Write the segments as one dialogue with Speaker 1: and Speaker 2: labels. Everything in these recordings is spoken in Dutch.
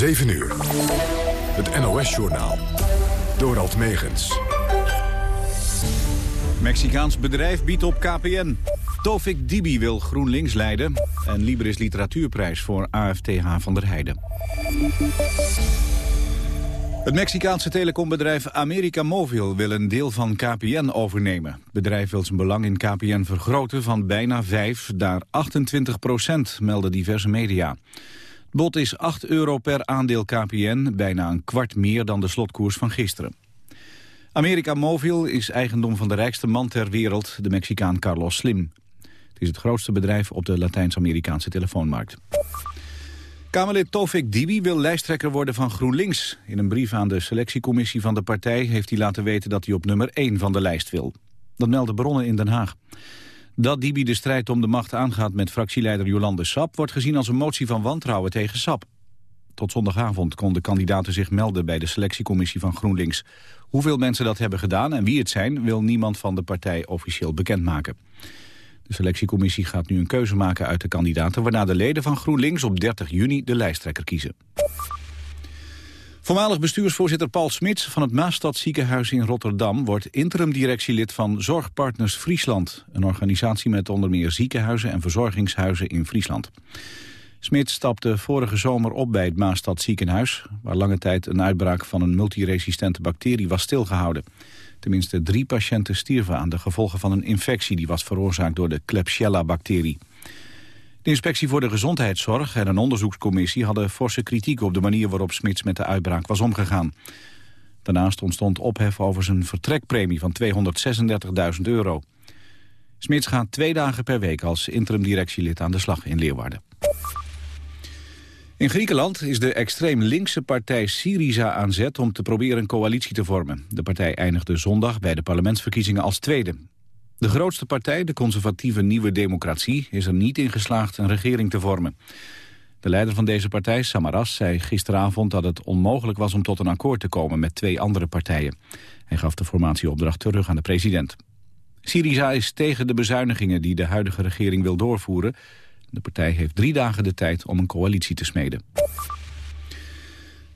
Speaker 1: 7 uur. Het NOS-journaal. Dorald Megens.
Speaker 2: Mexicaans bedrijf biedt op KPN. Tofik Dibi wil GroenLinks leiden. En Libris Literatuurprijs voor AFTH van der Heijden. Het Mexicaanse telecombedrijf America Mobil wil een deel van KPN overnemen. Het bedrijf wil zijn belang in KPN vergroten van bijna 5 naar 28 procent, melden diverse media. Bod is 8 euro per aandeel KPN, bijna een kwart meer dan de slotkoers van gisteren. America Mobil is eigendom van de rijkste man ter wereld, de Mexicaan Carlos Slim. Het is het grootste bedrijf op de Latijns-Amerikaanse telefoonmarkt. Kamerlid Tofik Dibi wil lijsttrekker worden van GroenLinks. In een brief aan de selectiecommissie van de partij heeft hij laten weten dat hij op nummer 1 van de lijst wil. Dat melden bronnen in Den Haag. Dat Dibi de strijd om de macht aangaat met fractieleider Jolande Sap... wordt gezien als een motie van wantrouwen tegen Sap. Tot zondagavond konden kandidaten zich melden bij de selectiecommissie van GroenLinks. Hoeveel mensen dat hebben gedaan en wie het zijn... wil niemand van de partij officieel bekendmaken. De selectiecommissie gaat nu een keuze maken uit de kandidaten... waarna de leden van GroenLinks op 30 juni de lijsttrekker kiezen. Voormalig bestuursvoorzitter Paul Smits van het Maastad ziekenhuis in Rotterdam... wordt interim-directielid van Zorgpartners Friesland. Een organisatie met onder meer ziekenhuizen en verzorgingshuizen in Friesland. Smits stapte vorige zomer op bij het Maastad ziekenhuis... waar lange tijd een uitbraak van een multiresistente bacterie was stilgehouden. Tenminste drie patiënten stierven aan de gevolgen van een infectie... die was veroorzaakt door de Klebsiella-bacterie. De Inspectie voor de Gezondheidszorg en een onderzoekscommissie... hadden forse kritiek op de manier waarop Smits met de uitbraak was omgegaan. Daarnaast ontstond ophef over zijn vertrekpremie van 236.000 euro. Smits gaat twee dagen per week als interim-directielid aan de slag in Leeuwarden. In Griekenland is de extreem linkse partij Syriza aan zet om te proberen een coalitie te vormen. De partij eindigde zondag bij de parlementsverkiezingen als tweede. De grootste partij, de conservatieve Nieuwe Democratie, is er niet in geslaagd een regering te vormen. De leider van deze partij, Samaras, zei gisteravond dat het onmogelijk was om tot een akkoord te komen met twee andere partijen. Hij gaf de formatieopdracht terug aan de president. Syriza is tegen de bezuinigingen die de huidige regering wil doorvoeren. De partij heeft drie dagen de tijd om een coalitie te smeden.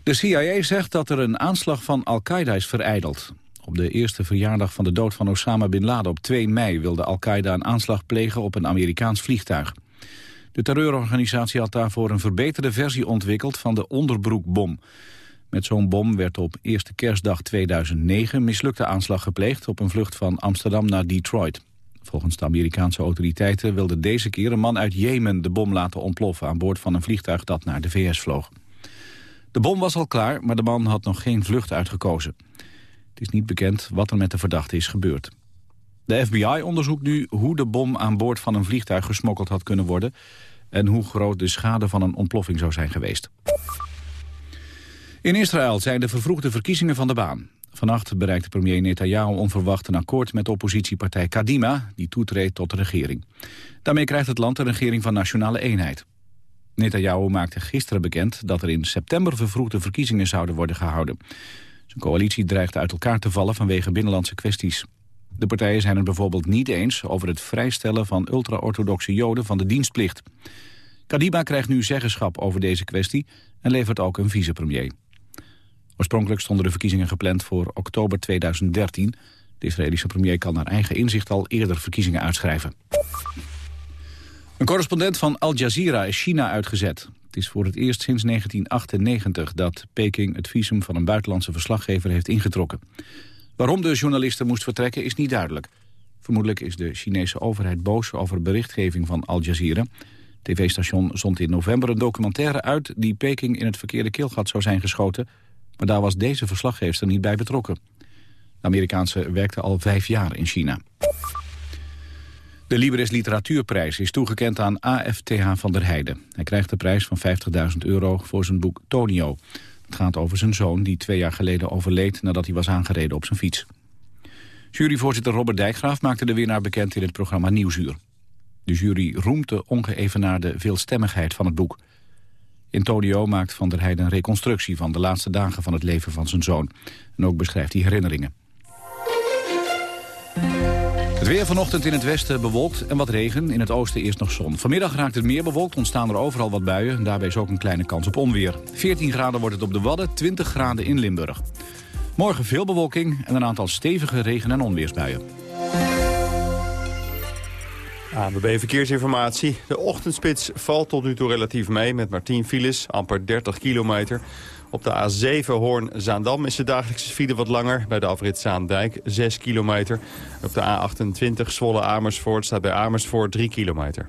Speaker 2: De CIA zegt dat er een aanslag van Al-Qaeda is vereideld. Op de eerste verjaardag van de dood van Osama Bin Laden op 2 mei... wilde Al-Qaeda een aanslag plegen op een Amerikaans vliegtuig. De terreurorganisatie had daarvoor een verbeterde versie ontwikkeld van de onderbroekbom. Met zo'n bom werd op eerste kerstdag 2009 mislukte aanslag gepleegd... op een vlucht van Amsterdam naar Detroit. Volgens de Amerikaanse autoriteiten wilde deze keer een man uit Jemen de bom laten ontploffen aan boord van een vliegtuig dat naar de VS vloog. De bom was al klaar, maar de man had nog geen vlucht uitgekozen. Het is niet bekend wat er met de verdachte is gebeurd. De FBI onderzoekt nu hoe de bom aan boord van een vliegtuig gesmokkeld had kunnen worden... en hoe groot de schade van een ontploffing zou zijn geweest. In Israël zijn de vervroegde verkiezingen van de baan. Vannacht bereikte premier Netanyahu onverwacht een akkoord met oppositiepartij Kadima, die toetreedt tot de regering. Daarmee krijgt het land een regering van nationale eenheid. Netanyahu maakte gisteren bekend dat er in september vervroegde verkiezingen zouden worden gehouden. Zijn coalitie dreigt uit elkaar te vallen vanwege binnenlandse kwesties. De partijen zijn het bijvoorbeeld niet eens over het vrijstellen van ultra-orthodoxe joden van de dienstplicht. Kadima krijgt nu zeggenschap over deze kwestie en levert ook een vicepremier. Oorspronkelijk stonden de verkiezingen gepland voor oktober 2013. De Israëlische premier kan naar eigen inzicht al eerder verkiezingen uitschrijven. Een correspondent van Al Jazeera is China uitgezet. Het is voor het eerst sinds 1998 dat Peking het visum van een buitenlandse verslaggever heeft ingetrokken. Waarom de journaliste moest vertrekken is niet duidelijk. Vermoedelijk is de Chinese overheid boos over berichtgeving van Al Jazeera. TV-station zond in november een documentaire uit die Peking in het verkeerde keelgat zou zijn geschoten maar daar was deze verslaggever niet bij betrokken. De Amerikaanse werkte al vijf jaar in China. De Libris Literatuurprijs is toegekend aan AFTH van der Heijden. Hij krijgt de prijs van 50.000 euro voor zijn boek Tonio. Het gaat over zijn zoon die twee jaar geleden overleed nadat hij was aangereden op zijn fiets. Juryvoorzitter Robert Dijkgraaf maakte de winnaar bekend in het programma Nieuwsuur. De jury roemt de ongeëvenaarde veelstemmigheid van het boek. Antonio maakt Van der Heijden een reconstructie van de laatste dagen van het leven van zijn zoon. En ook beschrijft hij herinneringen. Het weer vanochtend in het westen bewolkt en wat regen. In het oosten eerst nog zon. Vanmiddag raakt het meer bewolkt, ontstaan er overal wat buien. Daarbij is ook een kleine kans op onweer. 14 graden wordt het op de Wadden, 20 graden in Limburg. Morgen veel bewolking en een aantal stevige regen- en onweersbuien.
Speaker 3: ABB Verkeersinformatie. De ochtendspits valt tot nu toe relatief mee met maar 10 files, amper 30 kilometer. Op de A7 Hoorn-Zaandam is de dagelijkse file wat langer. Bij de afrit Zaandijk 6 kilometer. Op de A28 Zwolle-Amersfoort staat bij Amersfoort 3 kilometer.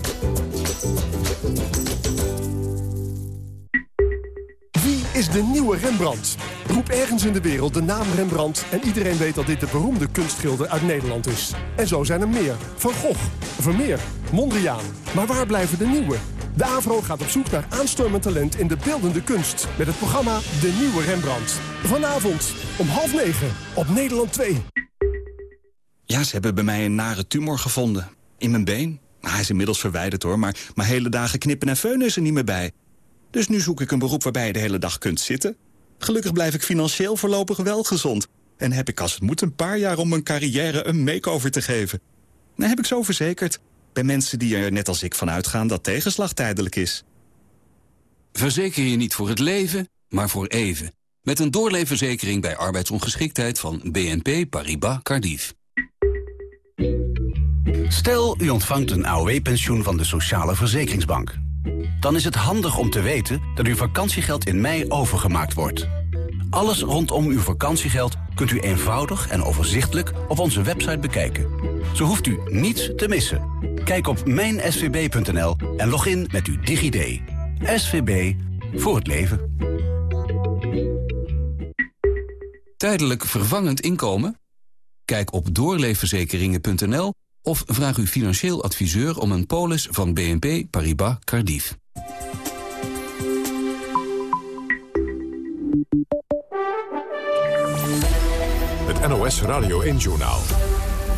Speaker 4: De nieuwe Rembrandt. Roep ergens in de wereld de naam Rembrandt... en iedereen weet dat dit de beroemde kunstschilder uit Nederland is. En zo zijn er meer. Van Gogh, Vermeer, Mondriaan. Maar waar blijven de nieuwe? De AVRO gaat op zoek naar aanstormend talent in de beeldende kunst... met het programma De Nieuwe Rembrandt. Vanavond om half negen op Nederland 2.
Speaker 5: Ja, ze hebben bij mij een nare tumor gevonden. In mijn been. hij is inmiddels verwijderd hoor, maar, maar hele dagen knippen en feunen is er niet meer bij. Dus nu zoek ik een beroep waarbij je de hele dag kunt zitten. Gelukkig blijf ik financieel voorlopig wel gezond. En heb ik als het moet een paar jaar om mijn carrière een makeover te geven. Dan heb ik zo verzekerd. Bij mensen die er net als ik van uitgaan dat tegenslag tijdelijk is.
Speaker 6: Verzeker je niet voor het leven, maar voor even. Met een doorleefverzekering bij arbeidsongeschiktheid van BNP Paribas Cardiff.
Speaker 7: Stel, u ontvangt een AOW-pensioen van de Sociale Verzekeringsbank. Dan is het handig om te weten dat uw vakantiegeld in mei overgemaakt wordt. Alles rondom uw vakantiegeld kunt u eenvoudig en overzichtelijk op onze website bekijken. Zo hoeft u niets te missen. Kijk op mijnsvb.nl en log in met uw DigiD. SVB voor het leven.
Speaker 6: Tijdelijk vervangend inkomen? Kijk op doorleefverzekeringen.nl of vraag uw financieel adviseur om een polis van BNP Paribas Cardiff.
Speaker 1: Het NOS Radio 1-journaal.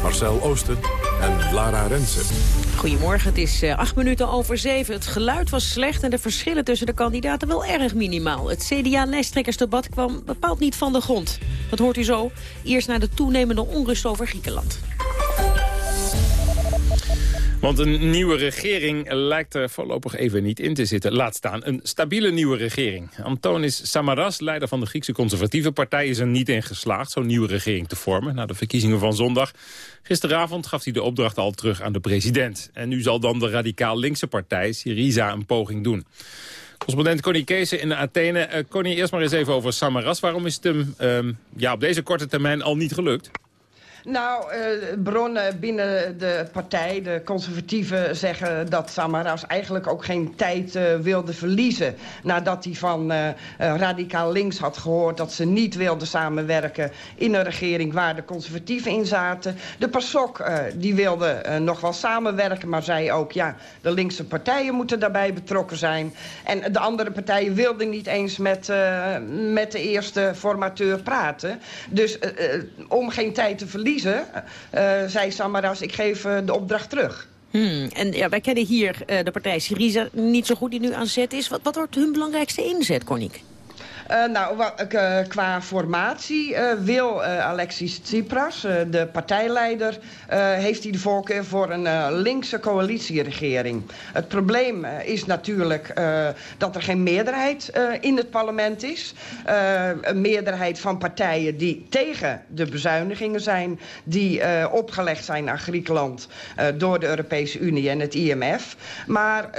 Speaker 1: Marcel Oosten en Lara Rensen.
Speaker 8: Goedemorgen, het is uh, acht minuten over zeven. Het geluid was slecht en de verschillen tussen de kandidaten wel erg minimaal. Het CDA-lijsttrekkersdebat kwam bepaald niet van de grond. Dat hoort u zo. Eerst naar de toenemende onrust over Griekenland.
Speaker 9: Want een nieuwe regering lijkt er voorlopig even niet in te zitten. Laat staan een stabiele nieuwe regering. Antonis Samaras, leider van de Griekse conservatieve partij... is er niet in geslaagd zo'n nieuwe regering te vormen... na de verkiezingen van zondag. Gisteravond gaf hij de opdracht al terug aan de president. En nu zal dan de radicaal linkse partij Syriza een poging doen. Correspondent Connie Kees in Athene. Uh, Connie, eerst maar eens even over Samaras. Waarom is het hem uh, ja, op deze korte termijn al niet gelukt?
Speaker 10: Nou, uh, bronnen binnen de partij, de conservatieven, zeggen dat Samaras eigenlijk ook geen tijd uh, wilde verliezen. Nadat hij van uh, radicaal links had gehoord dat ze niet wilden samenwerken in een regering waar de conservatieven in zaten. De PASOK die wilde nog wel samenwerken, maar zei ook ja, de linkse partijen moeten daarbij betrokken zijn. En de andere partijen wilden niet eens met, met de eerste formateur praten. Dus om geen tijd te verliezen uh, zei Samaras, ik geef uh, de opdracht terug.
Speaker 8: Hmm. En ja, wij kennen hier uh, de partij Syriza niet zo goed die nu aan zet is. Wat, wat wordt hun belangrijkste inzet, Cornique?
Speaker 10: Uh, nou, wat, uh, qua formatie wil Alexis Tsipras, de partijleider, heeft hij de voorkeur voor een linkse coalitieregering. Het probleem is natuurlijk dat er geen meerderheid in het parlement is. een meerderheid van partijen die tegen de bezuinigingen zijn, die opgelegd zijn aan Griekenland door de Europese Unie en het IMF. Maar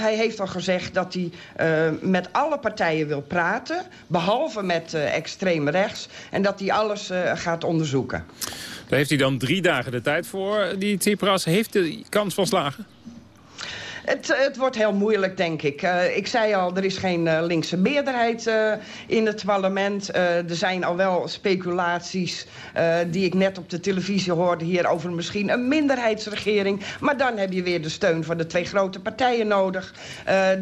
Speaker 10: hij heeft al gezegd dat hij met alle partijen wil praten behalve met uh, extreem rechts. En dat hij alles uh, gaat onderzoeken.
Speaker 9: Daar heeft hij dan drie dagen de tijd voor. Die Tsipras heeft de kans van slagen?
Speaker 10: Het, het wordt heel moeilijk, denk ik. Uh, ik zei al, er is geen uh, linkse meerderheid uh, in het parlement. er zijn al wel speculaties die ik net op de televisie hoorde... hier over misschien een minderheidsregering. Maar dan heb je weer de steun van de twee grote partijen nodig.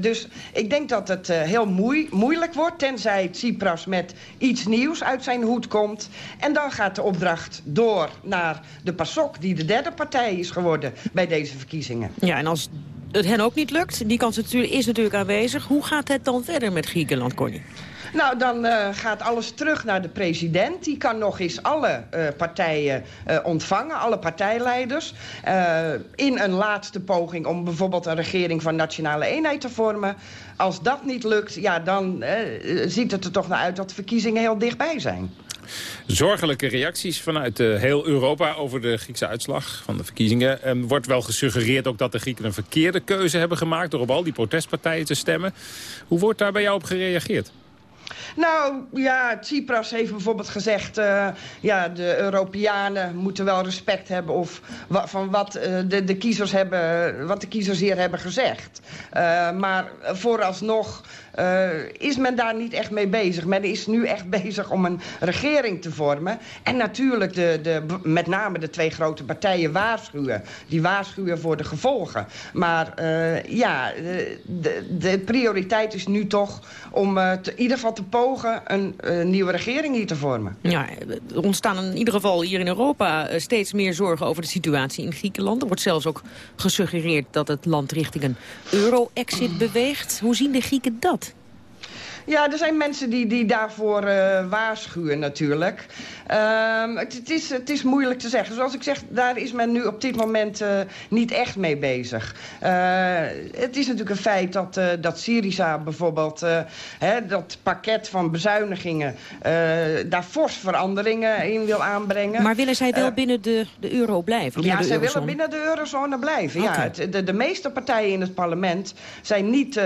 Speaker 10: dus ik denk dat het heel moei moeilijk wordt... tenzij Tsipras met iets nieuws uit zijn hoed komt. En dan gaat de opdracht door naar de PASOK... die de derde partij is geworden bij deze verkiezingen.
Speaker 8: Ja, en als het hen ook niet lukt, die kans is natuurlijk aanwezig. Hoe gaat het dan verder met Griekenland, Connie?
Speaker 10: Nou, dan uh, gaat alles terug naar de president. Die kan nog eens alle uh, partijen uh, ontvangen, alle partijleiders. in een laatste poging om bijvoorbeeld een regering van nationale eenheid te vormen. Als dat niet lukt, ja, dan ziet het er toch naar uit dat de verkiezingen heel dichtbij zijn.
Speaker 11: Zorgelijke reacties vanuit heel Europa over de Griekse uitslag van de verkiezingen. Er wordt wel gesuggereerd ook dat de Grieken een verkeerde keuze hebben gemaakt... door op al die protestpartijen te stemmen. Hoe wordt daar bij jou op gereageerd?
Speaker 10: Nou, ja, Tsipras heeft bijvoorbeeld gezegd... Uh, ja, de Europeanen moeten wel respect hebben... of van wat, uh, de, de kiezers hebben, wat de kiezers hier hebben gezegd. Maar vooralsnog uh, is men daar niet echt mee bezig. Men is nu echt bezig om een regering te vormen. En natuurlijk de, de, met name de twee grote partijen waarschuwen. Die waarschuwen voor de gevolgen. Maar uh, ja, de, de, prioriteit is nu toch om te, in ieder geval te pogen... een nieuwe regering hier te vormen.
Speaker 8: Ja, er ontstaan in ieder geval hier in Europa steeds meer zorgen over de situatie in Griekenland. Er wordt zelfs ook gesuggereerd dat het land richting een euro-exit beweegt. Hoe zien de Grieken dat?
Speaker 10: Ja, er zijn mensen die, die daarvoor uh, waarschuwen natuurlijk. Um, het, het, is, het is moeilijk te zeggen. Zoals ik zeg, daar is men nu op dit moment uh, niet echt mee bezig. Uh, het is natuurlijk een feit dat, dat Syriza bijvoorbeeld... Hè, dat pakket van bezuinigingen... daar fors veranderingen in wil aanbrengen.
Speaker 8: Maar willen zij wel binnen de, de euro blijven?
Speaker 10: Ja, zij
Speaker 8: willen
Speaker 10: binnen de eurozone blijven. Okay. Ja, het, de, de meeste partijen in het parlement zijn niet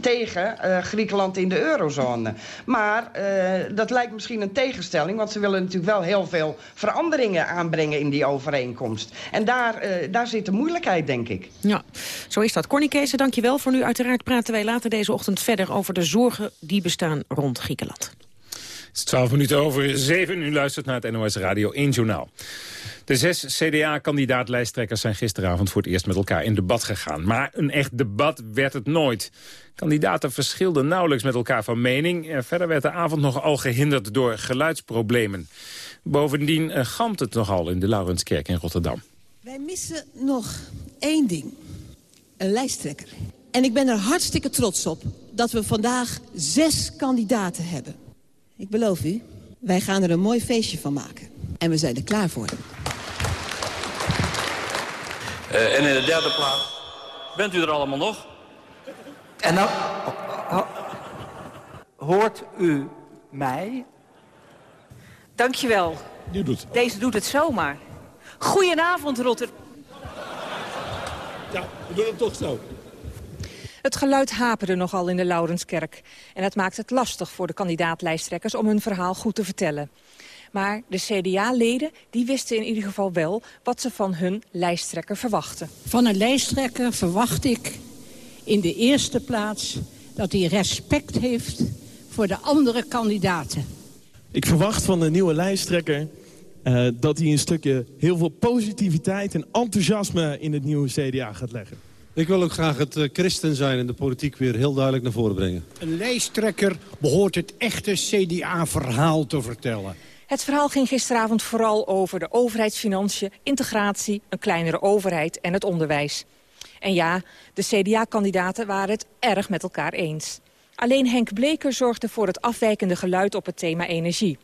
Speaker 10: tegen Griekenland in de eurozone. Maar dat lijkt misschien een tegenstelling... Want ze willen natuurlijk wel heel veel veranderingen aanbrengen in die overeenkomst. En daar, uh, daar zit de moeilijkheid, denk ik.
Speaker 8: Ja, zo is dat. Corny Kees, dank je wel voor nu. Uiteraard praten wij later deze ochtend verder over de zorgen die bestaan rond Griekenland.
Speaker 11: Het is 12 minuten over 7. U luistert naar het NOS Radio 1 Journaal. De zes CDA-kandidaat-lijsttrekkers zijn gisteravond voor het eerst met elkaar in debat gegaan. Maar een echt debat werd het nooit. Kandidaten verschilden nauwelijks met elkaar van mening. Verder werd de avond nogal gehinderd door geluidsproblemen. Bovendien uh, gamt het nogal in de Laurenskerk in Rotterdam.
Speaker 12: Wij missen nog één ding. Een lijsttrekker. En ik ben er hartstikke trots op dat we vandaag zes kandidaten hebben. Ik beloof u, wij gaan er een mooi feestje van maken. En we zijn er klaar voor.
Speaker 13: Uh, en in de derde plaats, bent u er allemaal nog?
Speaker 14: En dan hoort u mij?
Speaker 15: Dankjewel.
Speaker 11: Die doet.
Speaker 15: Deze doet het zomaar. Goedenavond, Rotter.
Speaker 11: Ja, we doen het toch zo.
Speaker 15: Het geluid haperde nogal in de Laurenskerk. En het maakt het lastig voor de kandidaatlijsttrekkers om hun verhaal goed te vertellen. Maar de CDA-leden die wisten in ieder geval wel wat ze van hun lijsttrekker verwachten.
Speaker 16: Van een lijsttrekker verwacht ik in de eerste plaats dat hij respect heeft voor de andere kandidaten.
Speaker 17: Ik verwacht van de nieuwe lijsttrekker uh, dat hij een stukje heel veel positiviteit en enthousiasme in het nieuwe CDA gaat leggen.
Speaker 18: Ik wil ook graag het uh, christen zijn en de politiek weer heel duidelijk naar voren brengen.
Speaker 19: Een lijsttrekker behoort het echte CDA-verhaal te vertellen.
Speaker 15: Het verhaal ging gisteravond vooral over de overheidsfinanciën, integratie, een kleinere overheid en het onderwijs. En ja, de CDA-kandidaten waren het erg met elkaar eens. Alleen Henk Bleker zorgde voor het afwijkende geluid op het thema energie.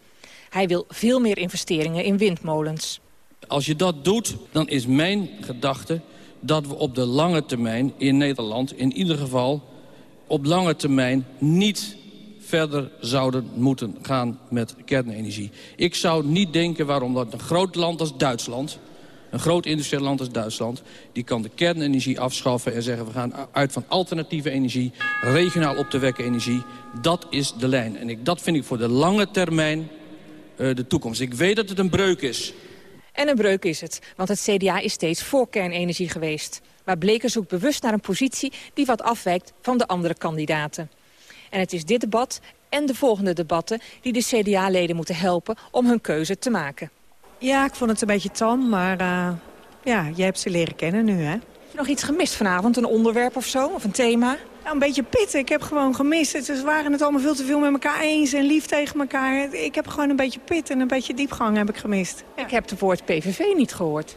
Speaker 15: Hij wil veel meer investeringen in windmolens.
Speaker 20: Als je dat doet, dan is mijn gedachte dat we op de lange termijn in Nederland... in ieder geval op lange termijn niet verder zouden moeten gaan met kernenergie. Ik zou niet denken waarom dat een groot land als Duitsland... een groot industrieel land als Duitsland... die kan de kernenergie afschaffen en zeggen... we gaan uit van alternatieve energie, regionaal op te wekken energie. Dat is de lijn. En ik, dat vind ik voor de lange termijn uh, de toekomst. Ik weet dat het een breuk is.
Speaker 15: En een breuk is het, want het CDA is steeds voor kernenergie geweest. Maar Bleker zoekt bewust naar een positie die wat afwijkt van de andere kandidaten. En het is dit debat en de volgende debatten die de CDA-leden moeten helpen om hun keuze te maken.
Speaker 21: Ja, ik vond het een beetje tam, maar uh, ja, jij hebt ze leren kennen nu, hè?
Speaker 15: Heb je nog iets gemist vanavond? Een onderwerp of zo? Of een thema?
Speaker 21: Ja, een beetje pitten. Ik heb gewoon gemist. Ze waren het allemaal veel te veel met elkaar eens en lief tegen elkaar. Ik heb gewoon een beetje pit en een beetje diepgang heb ik gemist.
Speaker 15: Ik heb het woord PVV niet gehoord.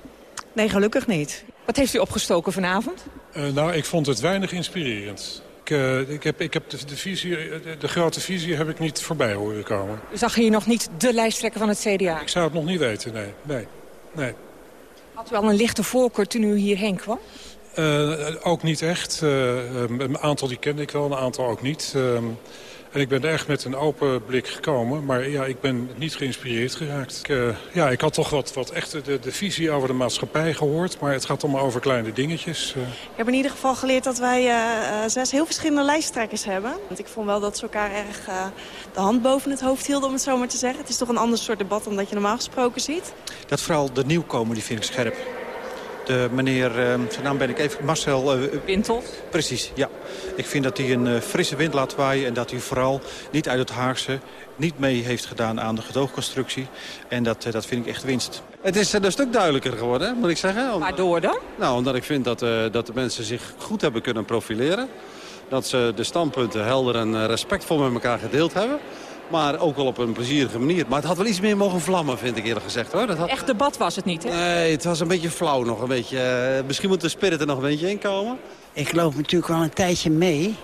Speaker 21: Nee, gelukkig niet.
Speaker 15: Wat heeft u opgestoken vanavond?
Speaker 22: Uh, nou, ik vond het weinig inspirerend. Ik, uh, ik, heb, ik heb de, de, visie, de, de, grote visie heb ik niet voorbij horen komen.
Speaker 15: U zag hier nog niet de lijsttrekker van het CDA?
Speaker 22: Ik zou het nog niet weten, nee. nee, nee.
Speaker 15: Had u al een lichte voorkeur toen u hierheen kwam?
Speaker 22: Uh, ook niet echt. Uh, een aantal die kende ik wel, een aantal ook niet. Uh, en ik ben er echt met een open blik gekomen. Maar ja, ik ben niet geïnspireerd geraakt. Ik, uh, ja, ik had toch wat, wat echt de, de visie over de maatschappij gehoord. Maar het gaat allemaal over kleine dingetjes. Uh.
Speaker 21: Ik heb in ieder geval geleerd dat wij uh, zes heel verschillende lijsttrekkers hebben. Want ik vond wel dat ze elkaar erg de hand boven het hoofd hielden, om het zo maar te zeggen. Het is toch een ander soort debat dan dat je normaal gesproken ziet.
Speaker 23: Dat vooral de nieuwkomer, die vind ik scherp. De meneer, uh, zijn naam ben ik even, Marcel... Uh,
Speaker 15: Wintel?
Speaker 23: Precies, ja. Ik vind dat hij een uh, frisse wind laat waaien... en dat hij vooral niet uit het Haagse niet mee heeft gedaan aan de gedoogconstructie. En dat, dat vind ik echt winst.
Speaker 24: Het is een stuk duidelijker geworden, moet ik zeggen.
Speaker 15: Waardoor dan?
Speaker 24: Nou, omdat ik vind dat, dat de mensen zich goed hebben kunnen profileren. Dat ze de standpunten helder en respectvol met elkaar gedeeld hebben. Maar ook wel op een plezierige manier. Maar het had wel iets meer mogen vlammen, vind ik eerlijk gezegd. hoor. Dat had...
Speaker 15: Echt debat was het niet, hè?
Speaker 24: Nee, het was een beetje flauw nog. Een beetje, uh, misschien moet de spirit er nog een beetje in komen.
Speaker 12: Ik loop natuurlijk al een tijdje mee.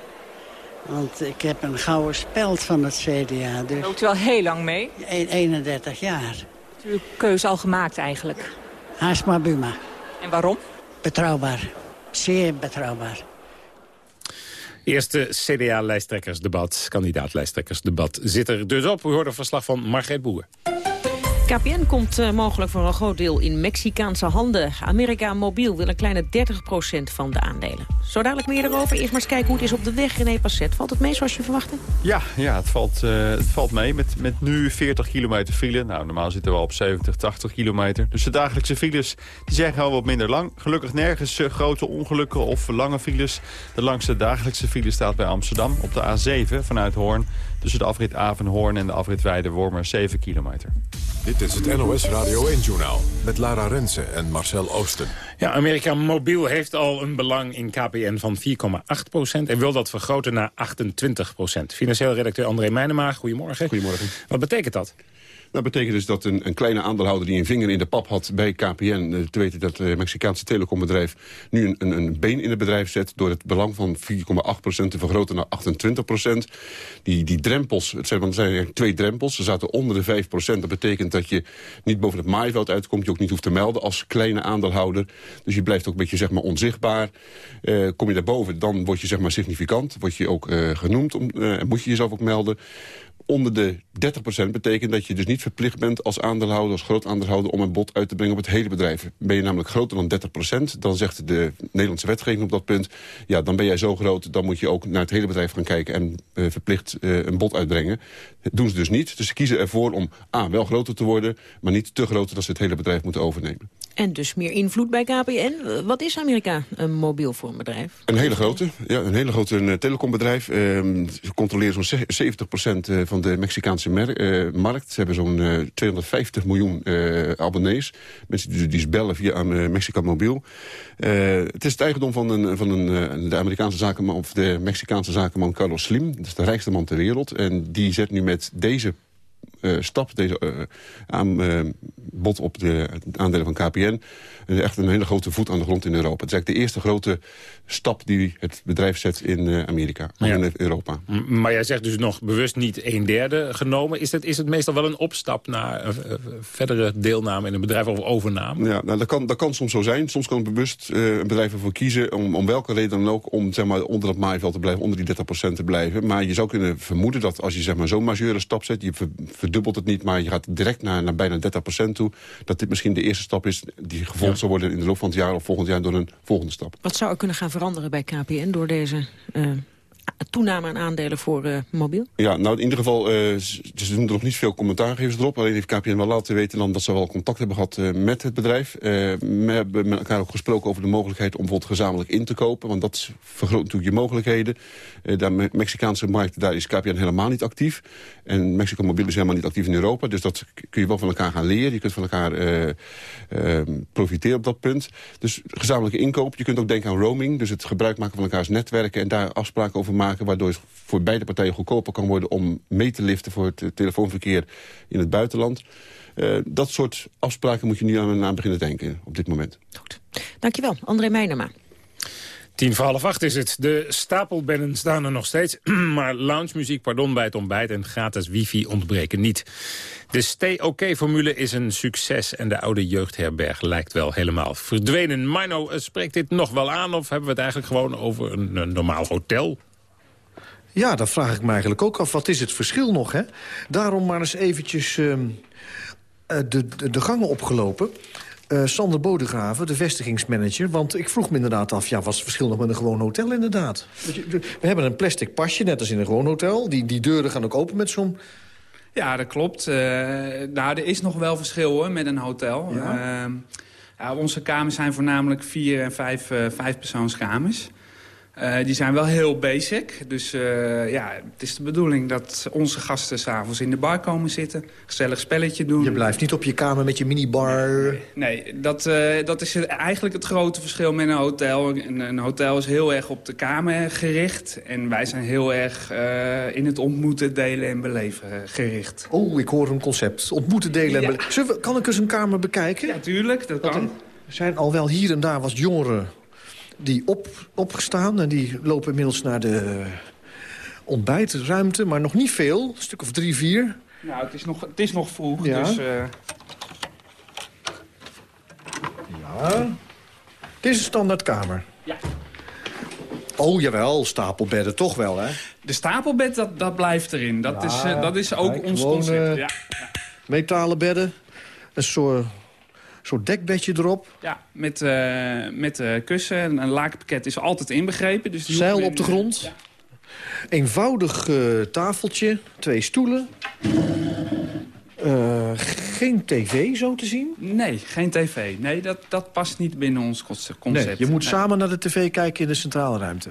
Speaker 12: Want ik heb een gouden speld van het CDA. Dus...
Speaker 15: Loopt u al heel lang mee?
Speaker 12: 31 jaar.
Speaker 15: Is uw keuze al gemaakt eigenlijk?
Speaker 12: Haasma Buma.
Speaker 15: En waarom?
Speaker 12: Betrouwbaar. Zeer betrouwbaar.
Speaker 9: Eerste CDA-lijsttrekkersdebat, kandidaat-lijsttrekkersdebat, zit er dus op. We hoorden verslag van Margreet Boer.
Speaker 8: KPN komt uh, mogelijk voor een groot deel in Mexicaanse handen. Amerika Mobiel wil een kleine 30% van de aandelen. Zo dadelijk meer erover. Eerst maar eens kijken hoe het is op de weg. René Passet, valt het mee zoals je verwachtte?
Speaker 3: Ja, ja het, valt, uh, het valt mee met, met nu 40 kilometer file. Nou, normaal zitten we op 70, 80 kilometer. Dus de dagelijkse files die zijn gewoon wat minder lang. Gelukkig nergens uh, grote ongelukken of lange files. De langste dagelijkse file staat bij Amsterdam op de A7 vanuit Hoorn. Tussen de afrit Avenhoorn en de afrit Weidewormer 7 kilometer.
Speaker 1: Dit is het NOS Radio 1-journaal met Lara Rensen en Marcel Oosten.
Speaker 9: Ja, Amerika Mobiel heeft al een belang in KPN van 4,8 procent... en wil dat vergroten naar 28 procent. Financieel redacteur André Meijnema, goedemorgen.
Speaker 25: Goedemorgen.
Speaker 9: Wat betekent dat?
Speaker 25: Dat betekent dus dat een, een, kleine aandeelhouder die een vinger in de pap had bij KPN... Uh, te weten dat het Mexicaanse telecombedrijf nu een, een, een, been in het bedrijf zet... door het belang van 4,8% te vergroten naar 28%. Die, die drempels, het zijn, er twee drempels, ze zaten onder de 5%. Dat betekent dat je niet boven het maaiveld uitkomt... je ook niet hoeft te melden als kleine aandeelhouder. Dus je blijft ook een beetje zeg maar, onzichtbaar. Uh, kom je daarboven, dan word je zeg maar, significant. Word je ook genoemd om, en moet je jezelf ook melden onder de 30% betekent dat je dus niet verplicht bent als aandeelhouder, als groot aandeelhouder, om een bod uit te brengen op het hele bedrijf. Ben je namelijk groter dan 30%, dan zegt de Nederlandse wetgeving op dat punt, ja, dan ben jij zo groot, dan moet je ook naar het hele bedrijf gaan kijken en uh, verplicht uh, een bod uitbrengen. Dat doen ze dus niet. Dus ze kiezen ervoor om A, wel groter te worden, maar niet te groter dat ze het hele bedrijf moeten overnemen.
Speaker 8: En dus meer invloed bij KPN. Wat is Amerika een mobiel voor een
Speaker 25: hele grote, ja, een hele grote uh, telecombedrijf. Uh, ze controleren zo'n 70% van de Mexicaanse uh, markt. Ze hebben zo'n 250 miljoen abonnees. Mensen die, die bellen via Mexica Mobiel. het is het eigendom van, een, van een, de Amerikaanse zakenman, of de Mexicaanse zakenman Carlos Slim. Dat is de rijkste man ter wereld. En die zet nu met deze stap, deze uh, aanbod op de aandelen van KPN... echt een hele grote voet aan de grond in Europa. Het is eigenlijk de eerste grote stap die het bedrijf zet in uh, Amerika, ja. in Europa.
Speaker 9: Maar jij zegt dus nog bewust niet een derde genomen. Is het, is het meestal wel een opstap naar verdere deelname in een bedrijf of overname?
Speaker 25: Ja, nou, dat, kan, dat kan soms zo zijn. Soms kan het bewust een bedrijf ervoor kiezen, om, om welke reden dan ook... om zeg maar, onder dat maaiveld te blijven, onder die 30% te blijven. Maar je zou kunnen vermoeden dat als je zeg maar, zo'n majeure stap zet... je verdubbelt het niet, maar je gaat direct naar, naar bijna 30% toe... dat dit misschien de eerste stap is die gevolgd ja. zal worden in de loop van het jaar... of volgend jaar door een volgende stap.
Speaker 8: Wat zou er kunnen gaan veranderen bij KPN door deze uh, toename aan aandelen voor uh, mobiel?
Speaker 25: Ja, nou in ieder geval, uh, ze, doen er nog niet veel commentaargevers erop. Alleen heeft KPN wel laten weten dan dat ze wel contact hebben gehad uh, met het bedrijf. we hebben met elkaar ook gesproken over de mogelijkheid om bijvoorbeeld gezamenlijk in te kopen. Want dat vergroot natuurlijk je mogelijkheden. de Mexicaanse markt, daar is KPN helemaal niet actief. En Mexico Mobiel is helemaal niet actief in Europa. Dus dat kun je wel van elkaar gaan leren. Je kunt van elkaar profiteren op dat punt. Dus gezamenlijke inkoop. Je kunt ook denken aan roaming. Dus het gebruik maken van elkaars netwerken en daar afspraken over maken... waardoor het voor beide partijen goedkoper kan worden om mee te liften... voor het telefoonverkeer in het buitenland. Uh, dat soort afspraken moet je nu aan, aan beginnen denken op dit moment.
Speaker 8: Goed. Dankjewel, André Meijnerma.
Speaker 11: Tien voor half acht is het. De stapelbennen staan er nog steeds. Maar loungemuziek, pardon, bij het ontbijt en gratis wifi ontbreken niet. De Stay OK-formule is een succes en de oude jeugdherberg lijkt wel helemaal verdwenen. Mino, eh, spreekt dit nog wel aan of hebben we het eigenlijk gewoon over een, een normaal hotel?
Speaker 26: Ja, dat vraag ik me eigenlijk ook af. Wat is het verschil nog, hè? Daarom maar eens eventjes uh, de, de, de gangen opgelopen. Uh, Sander Bodegraven, de vestigingsmanager. Want ik vroeg me inderdaad af, ja, wat is het verschil nog met een gewoon hotel inderdaad? We hebben een plastic pasje, net als in een gewoon hotel. Die, die deuren gaan ook open met zo'n...
Speaker 27: Ja, dat klopt. Uh, nou, er is nog wel verschil hoor, met een hotel. Ja? Uh, ja, onze kamers zijn voornamelijk vier en vijf, uh, vijf persoonskamers. Uh, die zijn wel heel basic. Dus uh, ja, het is de bedoeling dat onze gasten s'avonds in de bar komen zitten. Gezellig spelletje doen.
Speaker 26: Je blijft niet op je kamer met je minibar.
Speaker 27: Nee, nee dat, uh, dat is eigenlijk het grote verschil met een hotel. Een, een, hotel is heel erg op de kamer gericht. En wij zijn heel erg in het ontmoeten, delen en beleven gericht.
Speaker 26: Oh, ik hoor een concept. Ontmoeten, delen en beleven. We, kan ik eens een kamer bekijken?
Speaker 27: Ja, tuurlijk. Dat kan.
Speaker 26: Er zijn al wel hier en daar wat jongeren die op, opgestaan. En die lopen inmiddels naar de ontbijtruimte. Maar nog niet veel. Een stuk of drie, vier.
Speaker 27: Nou, het is nog, het is nog vroeg. Ja. Dus, uh...
Speaker 26: ja. Het is een standaardkamer.
Speaker 27: Ja.
Speaker 26: Oh, jawel, stapelbedden toch wel, hè?
Speaker 27: De stapelbed, dat, dat blijft erin. Dat, ja, is, uh, dat is ook kijk, ons concept. Ja.
Speaker 26: Metalen bedden. Een soort soort dekbedje erop.
Speaker 27: Ja, met, uh, met uh, kussen. Een lakenpakket is altijd inbegrepen. Dus
Speaker 26: Zeil op de grond. Ja. Eenvoudig uh, tafeltje. Twee stoelen. geen tv, zo te zien?
Speaker 27: Nee, geen tv. Nee, dat, dat past niet binnen ons concept. Nee,
Speaker 26: je moet nee. samen naar de tv kijken in de centrale ruimte.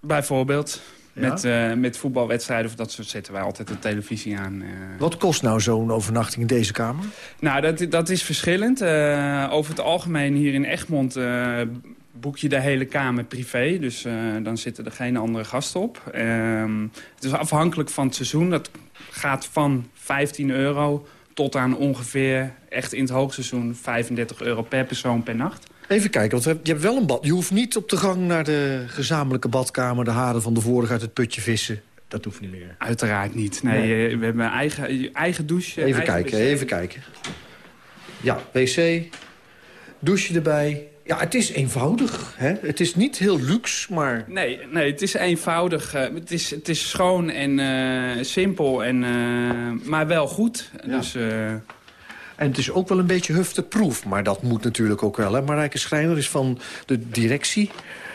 Speaker 27: Bijvoorbeeld. Ja? Met, uh, met voetbalwedstrijden of dat soort zetten wij altijd de televisie aan. Uh.
Speaker 26: Wat kost nou zo'n overnachting in deze kamer?
Speaker 27: Nou, dat, dat is verschillend. Uh, over het algemeen hier in Egmond boek je de hele kamer privé. Dus dan zitten er geen andere gasten op. Ehm, het is afhankelijk van het seizoen. Dat gaat van 15 euro tot aan ongeveer, echt in het hoogseizoen, 35 euro per persoon per nacht.
Speaker 26: Even kijken, want je hebt wel een bad. Je hoeft niet op de gang naar de gezamenlijke badkamer... de haren van de vorige uit het putje vissen. Dat hoeft niet meer.
Speaker 27: Uiteraard niet. Nee, nee. we hebben eigen, eigen douche.
Speaker 26: Even
Speaker 27: eigen
Speaker 26: kijken, wc. even kijken. Ja, wc, douche erbij. Ja, het is eenvoudig. Hè? Het is niet heel luxe, maar...
Speaker 27: Nee, nee het is eenvoudig. Uh, het, is, het is schoon en uh, simpel, en, uh, maar wel goed. Ja. Dus...
Speaker 26: En het is ook wel een beetje hufteproef. Maar dat moet natuurlijk ook wel. Hè? Marijke Schreiner is van de directie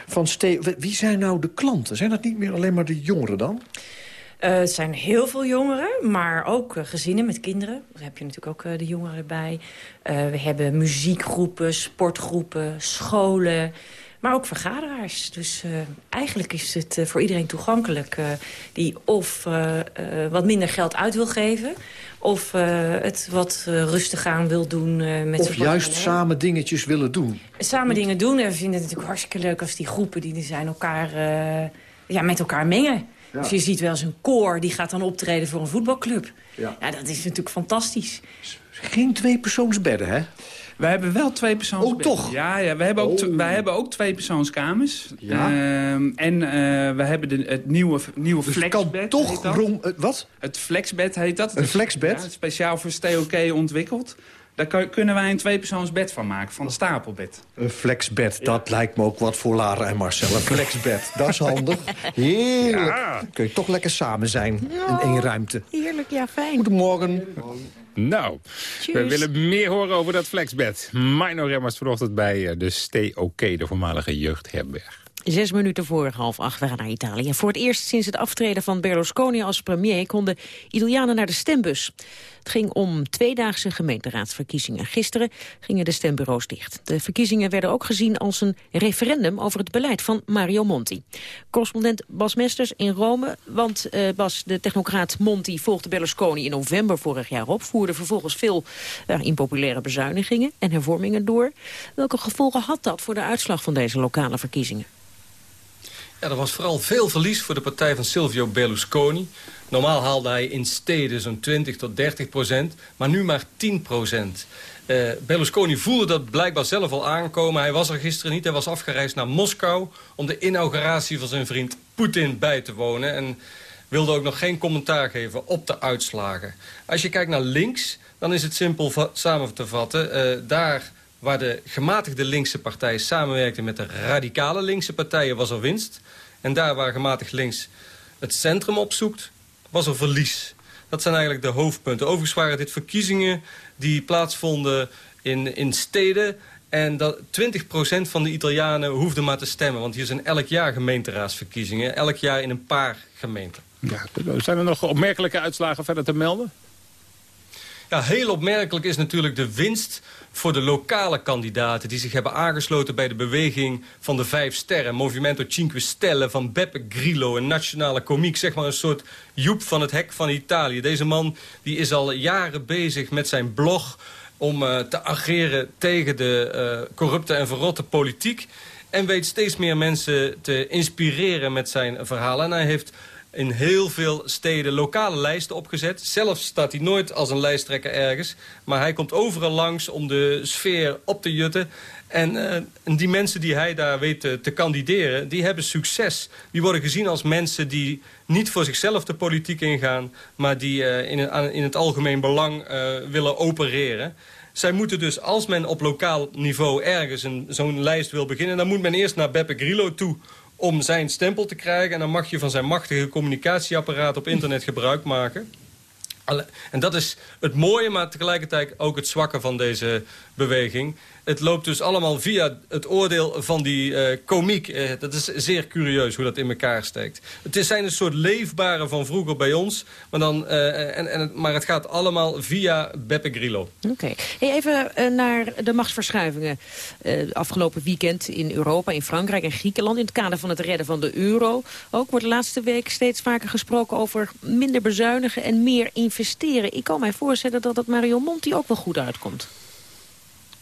Speaker 26: van Ste Wie zijn nou de klanten? Zijn dat niet meer alleen maar de jongeren dan?
Speaker 28: Uh, het zijn heel veel jongeren, maar ook uh, gezinnen met kinderen. Daar heb je natuurlijk ook uh, de jongeren bij. we hebben muziekgroepen, sportgroepen, scholen, maar ook vergaderaars. Dus eigenlijk is het voor iedereen toegankelijk die of wat minder geld uit wil geven... Of het wat rustig aan wil doen met
Speaker 26: Of juist samen dingetjes willen doen.
Speaker 28: Samen dingen doen. En we vinden het natuurlijk hartstikke leuk als die groepen die er zijn elkaar, ja, met elkaar mengen. Ja. Dus je ziet wel eens een koor die gaat dan optreden voor een voetbalclub. Ja. ja, dat is natuurlijk fantastisch.
Speaker 26: Geen tweepersoonsbedden, hè?
Speaker 27: Wij hebben wel twee persoons.
Speaker 26: Oh, toch?
Speaker 27: Ja, ja wij, hebben ook oh. wij hebben ook twee persoonskamers.
Speaker 26: Ja.
Speaker 27: Uh, en uh, we hebben de, het nieuwe, nieuwe dus flexbed.
Speaker 26: toch rom, uh, wat?
Speaker 27: Het flexbed heet dat.
Speaker 26: Een is, flexbed?
Speaker 27: Ja, speciaal voor STOK ontwikkeld. Daar kunnen wij een tweepersoonsbed van maken, van een stapelbed.
Speaker 26: Een flexbed, ja. dat lijkt me ook wat voor Lara en Marcel. Een flexbed, dat is handig. Heerlijk. Ja. Kun je toch lekker samen zijn in één ruimte.
Speaker 8: Heerlijk, ja, fijn.
Speaker 26: Goedemorgen.
Speaker 11: Nou, Cheers. we willen meer horen over dat flexbed. Mino Remmers vanochtend bij de Stay OK, de voormalige jeugdherberg.
Speaker 8: Zes minuten voor half acht waren naar Italië. Voor het eerst sinds het aftreden van Berlusconi als premier... konden Italianen naar de stembus. Het ging om tweedaagse gemeenteraadsverkiezingen. Gisteren gingen de stembureaus dicht. De verkiezingen werden ook gezien als een referendum... over het beleid van Mario Monti. Correspondent Bas Mesters in Rome. Want uh, Bas, de technocraat Monti volgde Berlusconi in november vorig jaar op... voerde vervolgens veel uh, impopulaire bezuinigingen en hervormingen door. Welke gevolgen had dat voor de uitslag van deze lokale verkiezingen?
Speaker 29: Ja, er was vooral veel verlies voor de partij van Silvio Berlusconi. Normaal haalde hij in steden zo'n 20 tot 30 procent, maar nu maar 10 procent. Uh, Berlusconi voelde dat blijkbaar zelf al aankomen. Hij was er gisteren niet, hij was afgereisd naar Moskou... om de inauguratie van zijn vriend Poetin bij te wonen... en wilde ook nog geen commentaar geven op de uitslagen. Als je kijkt naar links, dan is het simpel samen te vatten. Uh, daar waar de gematigde linkse partij samenwerkte met de radicale linkse partijen... was er winst. En daar waar gematigd links het centrum opzoekt, was er verlies. Dat zijn eigenlijk de hoofdpunten. Overigens waren dit verkiezingen die plaatsvonden in, in steden... En dat 20% van de Italianen hoefde maar te stemmen. Want hier zijn elk jaar gemeenteraadsverkiezingen. Elk jaar in een paar gemeenten.
Speaker 11: Ja, zijn er nog opmerkelijke uitslagen verder te melden?
Speaker 29: Ja, heel opmerkelijk is natuurlijk de winst voor de lokale kandidaten... die zich hebben aangesloten bij de beweging van de Vijf Sterren. Movimento Cinque Stelle van Beppe Grillo, een nationale komiek. Zeg maar een soort Joep van het Hek van Italië. Deze man die is al jaren bezig met zijn blog... om uh, te ageren tegen de uh, corrupte en verrotte politiek... en weet steeds meer mensen te inspireren met zijn verhalen. En hij heeft in heel veel steden lokale lijsten opgezet. Zelf staat hij nooit als een lijsttrekker ergens. Maar hij komt overal langs om de sfeer op te jutten. En, en die mensen die hij daar weet te, kandideren, die hebben succes. Die worden gezien als mensen die niet voor zichzelf de politiek ingaan... maar die uh, in, in, het algemeen belang uh, willen opereren. Zij moeten dus, als men op lokaal niveau ergens zo'n lijst wil beginnen... dan moet men eerst naar Beppe Grillo toe om zijn stempel te krijgen. En dan mag je van zijn machtige communicatieapparaat op internet gebruik maken. En dat is het mooie, maar tegelijkertijd ook het zwakke van deze beweging. Het loopt dus allemaal via het oordeel van die uh, komiek. Uh, dat is zeer curieus hoe dat in elkaar steekt. Het zijn een soort leefbare van vroeger bij ons. Maar, dan, uh, en, en, maar het gaat allemaal via Beppe Grillo.
Speaker 8: Oké. Hey, even naar de machtsverschuivingen. afgelopen weekend in Europa, in Frankrijk en Griekenland... in het kader van het redden van de euro. Ook wordt de laatste week steeds vaker gesproken over minder bezuinigen... en meer investeren. Ik kan mij voorstellen dat dat Mario Monti ook wel goed uitkomt.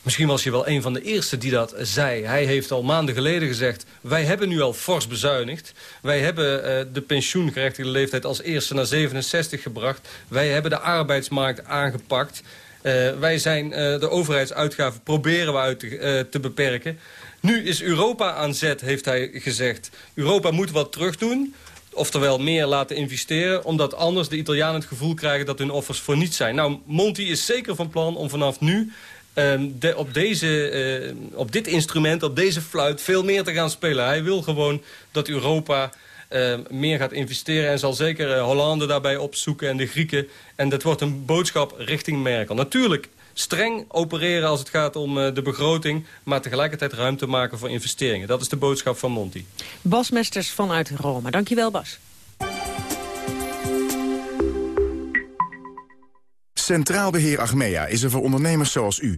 Speaker 29: Misschien was hij wel een van de eerste die dat zei. Hij heeft al maanden geleden gezegd... wij hebben nu al fors bezuinigd. Wij hebben uh, de pensioengerechtigde leeftijd als eerste naar 67 gebracht. Wij hebben de arbeidsmarkt aangepakt. Uh, wij zijn uh, de overheidsuitgaven proberen we uit te, te beperken. Nu is Europa aan zet, heeft hij gezegd. Europa moet wat terug doen oftewel meer laten investeren... omdat anders de Italianen het gevoel krijgen dat hun offers voor niets zijn. Nou, Monti is zeker van plan om vanaf nu de, op, deze, uh, op dit instrument, op deze fluit, veel meer te gaan spelen. Hij wil gewoon dat Europa uh, meer gaat investeren... en zal zeker uh, Hollande daarbij opzoeken en de Grieken. En dat wordt een boodschap richting Merkel. Natuurlijk streng opereren als het gaat om de begroting... maar tegelijkertijd ruimte maken voor investeringen. Dat is de boodschap van Monti.
Speaker 8: Bas Mesters vanuit Rome. Dankjewel, Bas.
Speaker 30: Centraal Beheer Achmea is er voor ondernemers zoals u.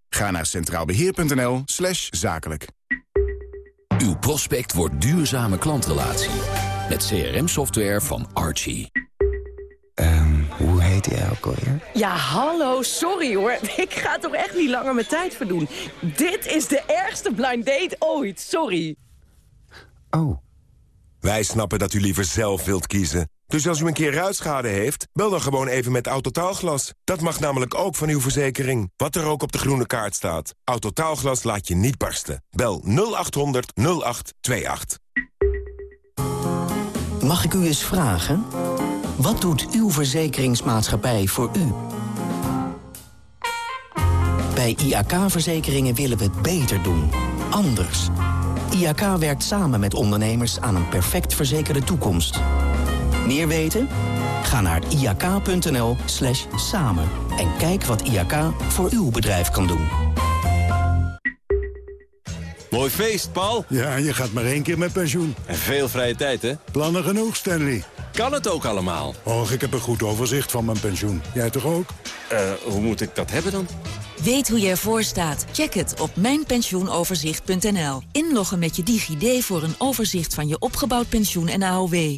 Speaker 30: Ga naar centraalbeheer.nl slash zakelijk.
Speaker 31: Uw prospect wordt duurzame klantrelatie. Met CRM-software van Archie.
Speaker 32: Um, hoe heet hij ook alweer?
Speaker 33: Ja, hallo, sorry hoor. Ik ga toch echt niet langer mijn tijd verdoen. Dit is de ergste blind date ooit, sorry.
Speaker 32: Oh.
Speaker 34: Wij snappen dat u liever zelf wilt kiezen. Dus als u een keer ruitschade heeft, bel dan gewoon even met Autotaalglas. Dat mag namelijk ook van uw verzekering. Wat er ook op de groene kaart staat. Autotaalglas laat je niet barsten. Bel 0800 0828.
Speaker 35: Mag ik u eens vragen? Wat doet uw verzekeringsmaatschappij voor u? Bij IAK-verzekeringen willen we het beter doen. Anders. IAK werkt samen met ondernemers aan een perfect verzekerde toekomst. Meer weten? Ga naar iak.nl slash samen en kijk wat IAK voor uw bedrijf kan doen.
Speaker 36: Mooi feest, Paul.
Speaker 37: Ja, je gaat maar één keer met pensioen.
Speaker 36: En veel vrije tijd, hè?
Speaker 37: Plannen genoeg, Stanley.
Speaker 36: Kan het ook allemaal?
Speaker 37: Och, ik heb een goed overzicht van mijn pensioen. Jij toch ook?
Speaker 36: Eh, hoe moet ik dat hebben dan?
Speaker 28: Weet hoe je ervoor staat? Check het op mijnpensioenoverzicht.nl. Inloggen met je DigiD voor een overzicht van je opgebouwd pensioen en AOW.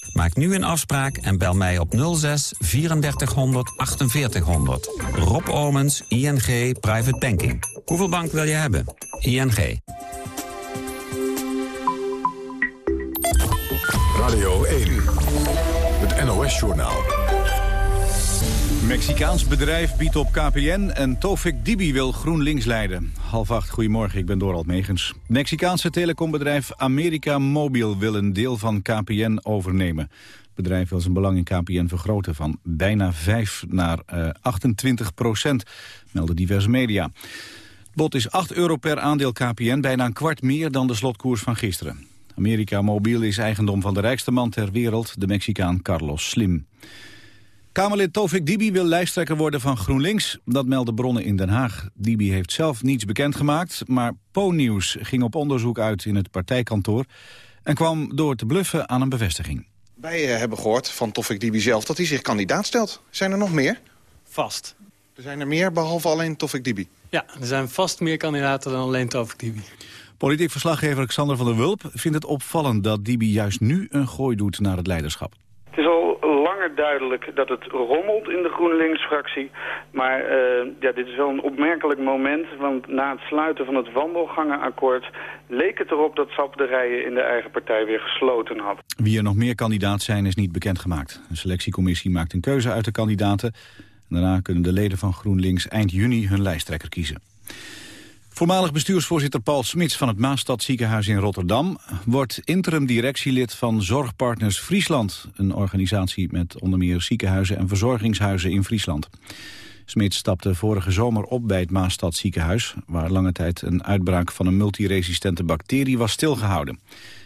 Speaker 38: Maak nu een afspraak en bel mij op 06 3400 4800. Rob Omens, ING Private Banking. Hoeveel bank wil je hebben? ING.
Speaker 1: Radio 1, het NOS-journaal.
Speaker 2: Mexicaans bedrijf biedt op KPN en Tofik Dibi wil GroenLinks leiden. Half acht, goedemorgen, ik ben Dorald Megens. Mexicaanse telecombedrijf America Mobil wil een deel van KPN overnemen. Het bedrijf wil zijn belang in KPN vergroten van bijna 5 naar uh, 28 procent, melden diverse media. Het bod is 8 euro per aandeel KPN, bijna een kwart meer dan de slotkoers van gisteren. America Mobil is eigendom van de rijkste man ter wereld, de Mexicaan Carlos Slim. Kamerlid Tovik Dibi wil lijsttrekker worden van GroenLinks. Dat melden bronnen in Den Haag. Dibi heeft zelf niets bekendgemaakt, maar Po-nieuws ging op onderzoek uit in het partijkantoor... en kwam door te bluffen aan een bevestiging.
Speaker 24: Wij uh, hebben gehoord van Tovik Dibi zelf dat hij zich kandidaat stelt. Zijn er nog meer?
Speaker 39: Vast.
Speaker 24: Er zijn er meer, behalve alleen Tovik Dibi?
Speaker 39: Ja, er zijn vast meer kandidaten dan alleen Tovik Dibi.
Speaker 2: Politiek verslaggever Xander van der Wulp vindt het opvallend dat Dibi juist nu een gooi doet naar het leiderschap.
Speaker 40: Duidelijk dat het rommelt in de GroenLinks-fractie. Maar uh, ja, dit is wel een opmerkelijk moment, want na het sluiten van het wandelgangenakkoord... leek het erop dat SAP de rijen in de eigen partij weer gesloten had.
Speaker 2: Wie er nog meer kandidaat zijn is niet bekendgemaakt. Een selectiecommissie maakt een keuze uit de kandidaten. Daarna kunnen de leden van GroenLinks eind juni hun lijsttrekker kiezen. Voormalig bestuursvoorzitter Paul Smits van het Maastad ziekenhuis in Rotterdam... wordt interim directielid van Zorgpartners Friesland. Een organisatie met onder meer ziekenhuizen en verzorgingshuizen in Friesland. Smits stapte vorige zomer op bij het Maastad ziekenhuis... waar lange tijd een uitbraak van een multiresistente bacterie was stilgehouden.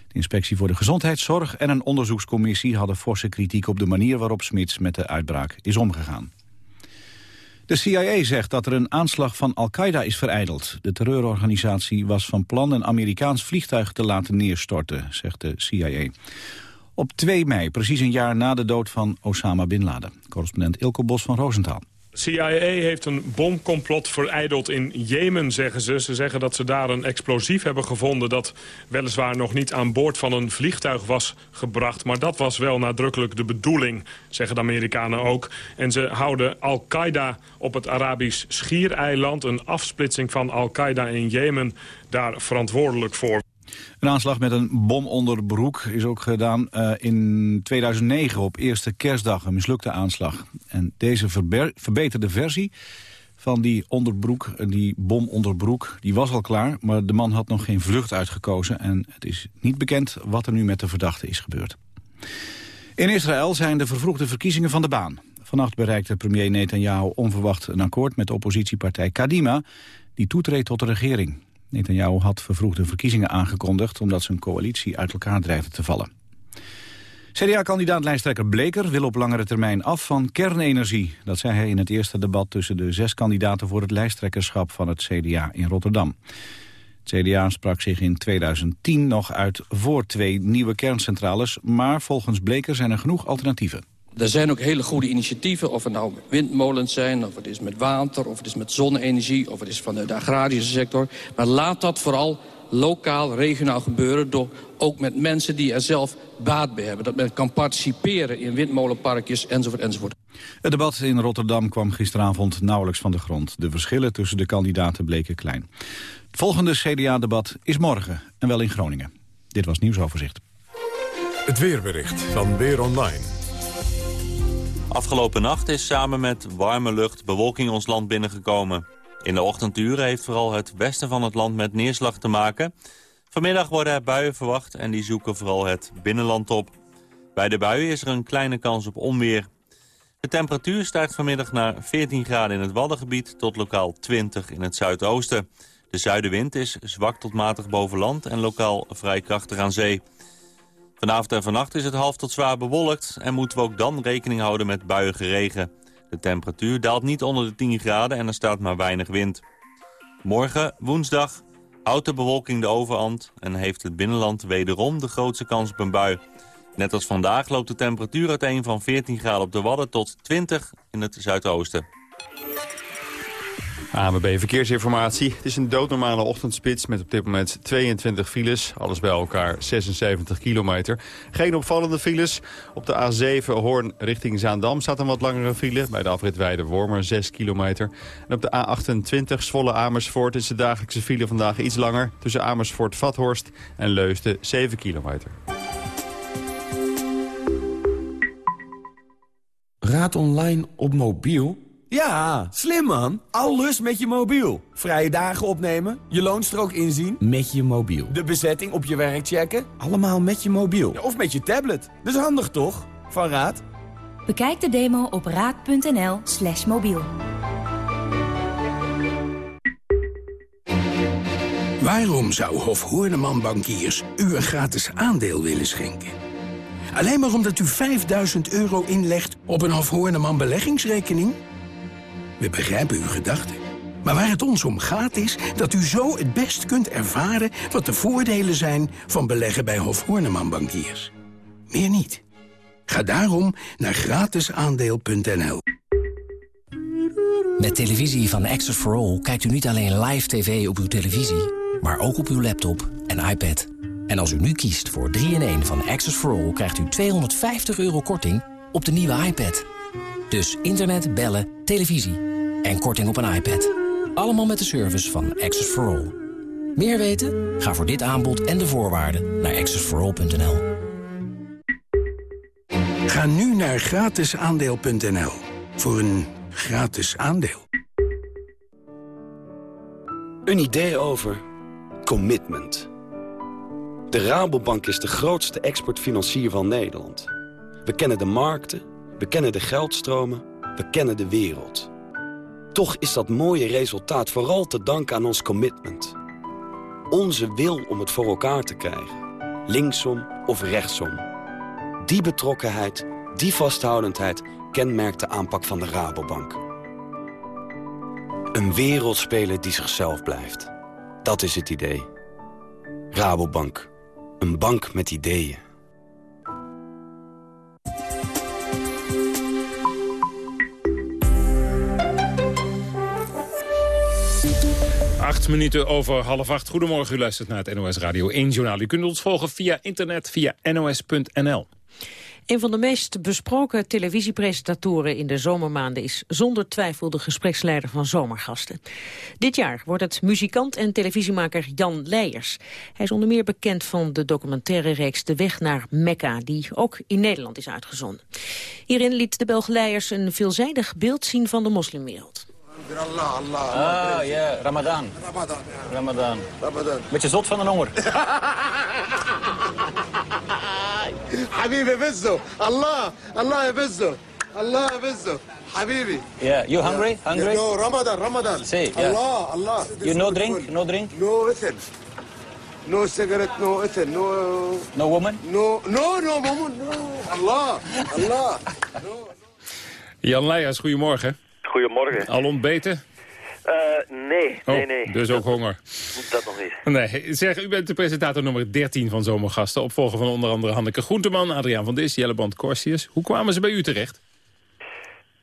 Speaker 2: De Inspectie voor de Gezondheidszorg en een onderzoekscommissie... hadden forse kritiek op de manier waarop Smits met de uitbraak is omgegaan. De CIA zegt dat er een aanslag van Al-Qaeda is vereideld. De terreurorganisatie was van plan een Amerikaans vliegtuig te laten neerstorten, zegt de CIA. Op 2 mei, precies een jaar na de dood van Osama Bin Laden. Correspondent Ilko Bos van Roosentaal.
Speaker 41: CIA heeft een bomcomplot vereideld in Jemen, zeggen ze. Ze zeggen dat ze daar een explosief hebben gevonden... dat weliswaar nog niet aan boord van een vliegtuig was gebracht. Maar dat was wel nadrukkelijk de bedoeling, zeggen de Amerikanen ook. En ze houden Al-Qaeda op het Arabisch Schiereiland... een afsplitsing van Al-Qaeda in Jemen, daar verantwoordelijk voor.
Speaker 2: Een aanslag met een bom onder broek is ook gedaan uh, in 2009 op eerste kerstdag. Een mislukte aanslag. En deze verbeterde versie van die onderbroek, die bom onderbroek, die was al klaar. Maar de man had nog geen vlucht uitgekozen. En het is niet bekend wat er nu met de verdachte is gebeurd. In Israël zijn de vervroegde verkiezingen van de baan. Vannacht bereikte premier Netanyahu onverwacht een akkoord met oppositiepartij Kadima... die toetreedt tot de regering. Netanyahu had vervroegde verkiezingen aangekondigd... omdat zijn coalitie uit elkaar dreigde te vallen. CDA-kandidaat lijsttrekker Bleker wil op langere termijn af van kernenergie. Dat zei hij in het eerste debat tussen de zes kandidaten... voor het lijsttrekkerschap van het CDA in Rotterdam. Het CDA sprak zich in 2010 nog uit voor twee nieuwe kerncentrales... maar volgens Bleker zijn er genoeg alternatieven.
Speaker 20: Er zijn ook hele goede initiatieven, of het nou windmolens zijn... of het is met water, of het is met zonne-energie... of het is vanuit de agrarische sector. Maar laat dat vooral lokaal, regionaal gebeuren... door ook met mensen die er zelf baat bij hebben. Dat men kan participeren in windmolenparkjes, enzovoort, enzovoort.
Speaker 42: Het debat in Rotterdam kwam gisteravond nauwelijks van de grond. De verschillen tussen de kandidaten bleken klein. Het volgende CDA-debat is morgen en wel in Groningen. Dit was Nieuwsoverzicht.
Speaker 1: Het weerbericht van Weer Online.
Speaker 43: Afgelopen nacht is samen met warme lucht bewolking ons land binnengekomen. In de ochtenduren heeft vooral het westen van het land met neerslag te maken. Vanmiddag worden er buien verwacht en die zoeken vooral het binnenland op. Bij de buien is er een kleine kans op onweer. De temperatuur stijgt vanmiddag naar 14 graden in het Waddengebied... tot lokaal 20 in het zuidoosten. De zuidenwind is zwak tot matig boven land en lokaal vrij krachtig aan zee. Vanavond en vannacht is het half tot zwaar bewolkt... en moeten we ook dan rekening houden met buiige regen. De temperatuur daalt niet onder de 10 graden en er staat maar weinig wind. Morgen, woensdag, houdt de bewolking de overhand... en heeft het binnenland wederom de grootste kans op een bui... Net als vandaag loopt de temperatuur uiteen van 14 graden op de Wadden tot 20 in het zuidoosten.
Speaker 3: AMB Verkeersinformatie. Het is een doodnormale ochtendspits met op dit moment 22 files. Alles bij elkaar 76 kilometer. Geen opvallende files. Op de A7 Hoorn richting Zaandam staat een wat langere file. Bij de afrit Weide-Wormer 6 kilometer. En op de A28 Zwolle Amersfoort is de dagelijkse file vandaag iets langer. Tussen Amersfoort-Vathorst en Leusden 7 kilometer.
Speaker 44: Raad online op mobiel? Ja, slim man. Alles met je mobiel. Vrije dagen opnemen, je loonstrook inzien. Met je mobiel. De bezetting op je werk checken. Allemaal met je mobiel. Ja, of met je tablet. Dat is handig toch? Van Raad.
Speaker 45: Bekijk de demo op raad.nl slash mobiel.
Speaker 46: Waarom zou Hof Hoorneman Bankiers u een gratis aandeel willen schenken? Alleen maar omdat u 5000 euro inlegt op een Hof Hoorneman beleggingsrekening? We begrijpen uw gedachten. Maar waar het ons om gaat is dat u zo het best kunt ervaren... wat de voordelen zijn van beleggen bij Hof Bankiers. Meer niet. Ga daarom naar gratisaandeel.nl.
Speaker 47: Met televisie van Access for All kijkt u niet alleen live tv op uw televisie... maar ook op uw laptop en iPad. En als u nu kiest voor 3-in-1 van Access for All... krijgt u 250 euro korting op de nieuwe iPad... Dus internet, bellen, televisie en korting op een iPad. Allemaal met de service van Access for All. Meer weten? Ga voor dit aanbod en de voorwaarden naar accessforall.nl.
Speaker 46: Ga nu naar gratisaandeel.nl voor een gratis aandeel.
Speaker 48: Een idee over commitment. De Rabobank is de grootste exportfinancier van Nederland. We kennen de markten we kennen de geldstromen, we kennen de wereld. Toch is dat mooie resultaat vooral te danken aan ons commitment. Onze wil om het voor elkaar te krijgen. Linksom of rechtsom. Die betrokkenheid, die vasthoudendheid kenmerkt de aanpak van de Rabobank. Een wereldspeler die zichzelf blijft. Dat is het idee. Rabobank. Een bank met ideeën.
Speaker 9: Minuten over half acht. Goedemorgen, u luistert naar het NOS Radio 1 Journaal. U kunt ons volgen via internet, via nos.nl.
Speaker 8: Een van de meest besproken televisiepresentatoren in de zomermaanden is zonder twijfel de gespreksleider van Zomergasten. Dit jaar wordt het muzikant en televisiemaker Jan Leijers. Hij is onder meer bekend van de documentaire reeks De Weg naar Mekka, die ook in Nederland is uitgezonden. Hierin liet de Belg Leijers een veelzijdig beeld zien van de moslimwereld.
Speaker 49: Allah, Allah. Ah, ja, Ramadan. Ramadan, ja. Ramadan. Ramadan. Beetje zot van de honger. Habibi, bizzo. Allah, Allah, bizzo. Allah, bizzo. Habibi. Yeah, you hungry? Hungry? No, Ramadan, Ramadan. See, yeah. Allah, Allah. You no drink? No drink? No ethan. No cigarette, no ethan, no... No woman? No, no, no woman, no. Allah, Allah. No.
Speaker 9: Jan Leijers, goedemorgen.
Speaker 50: Goedemorgen.
Speaker 9: Al ontbeten?
Speaker 50: Uh, nee,
Speaker 9: oh,
Speaker 50: nee, nee.
Speaker 9: Dus ook honger?
Speaker 50: Dat nog niet.
Speaker 9: Nee, zeg, u bent de presentator nummer 13 van Zomergasten. Opvolger van onder andere Hanneke Groenteman, Adriaan van Dis, Jelleband Corsius. Hoe kwamen ze bij u terecht?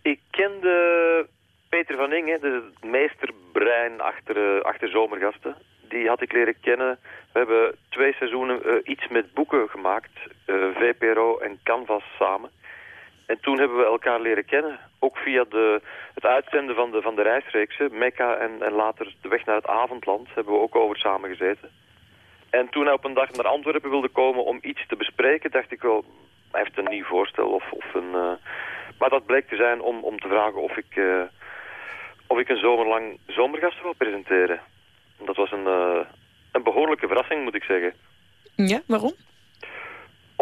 Speaker 50: Ik kende Peter van Inge, de meesterbrein achter, uh, achter Zomergasten. Die had ik leren kennen. We hebben twee seizoenen uh, iets met boeken gemaakt. VPRO en Canvas samen. En toen hebben we elkaar leren kennen. Ook via de, het uitzenden van de, van de reisreeksen. Mekka en, en later de weg naar het avondland hebben we ook over samengezeten. En toen hij op een dag naar Antwerpen wilde komen om iets te bespreken, dacht ik wel, hij heeft een nieuw voorstel of, of een... Uh... maar dat bleek te zijn om, om te vragen of ik, uh, of ik een zomerlang zomergast wil presenteren. Dat was een, uh, een behoorlijke verrassing, moet ik zeggen.
Speaker 8: Ja, waarom?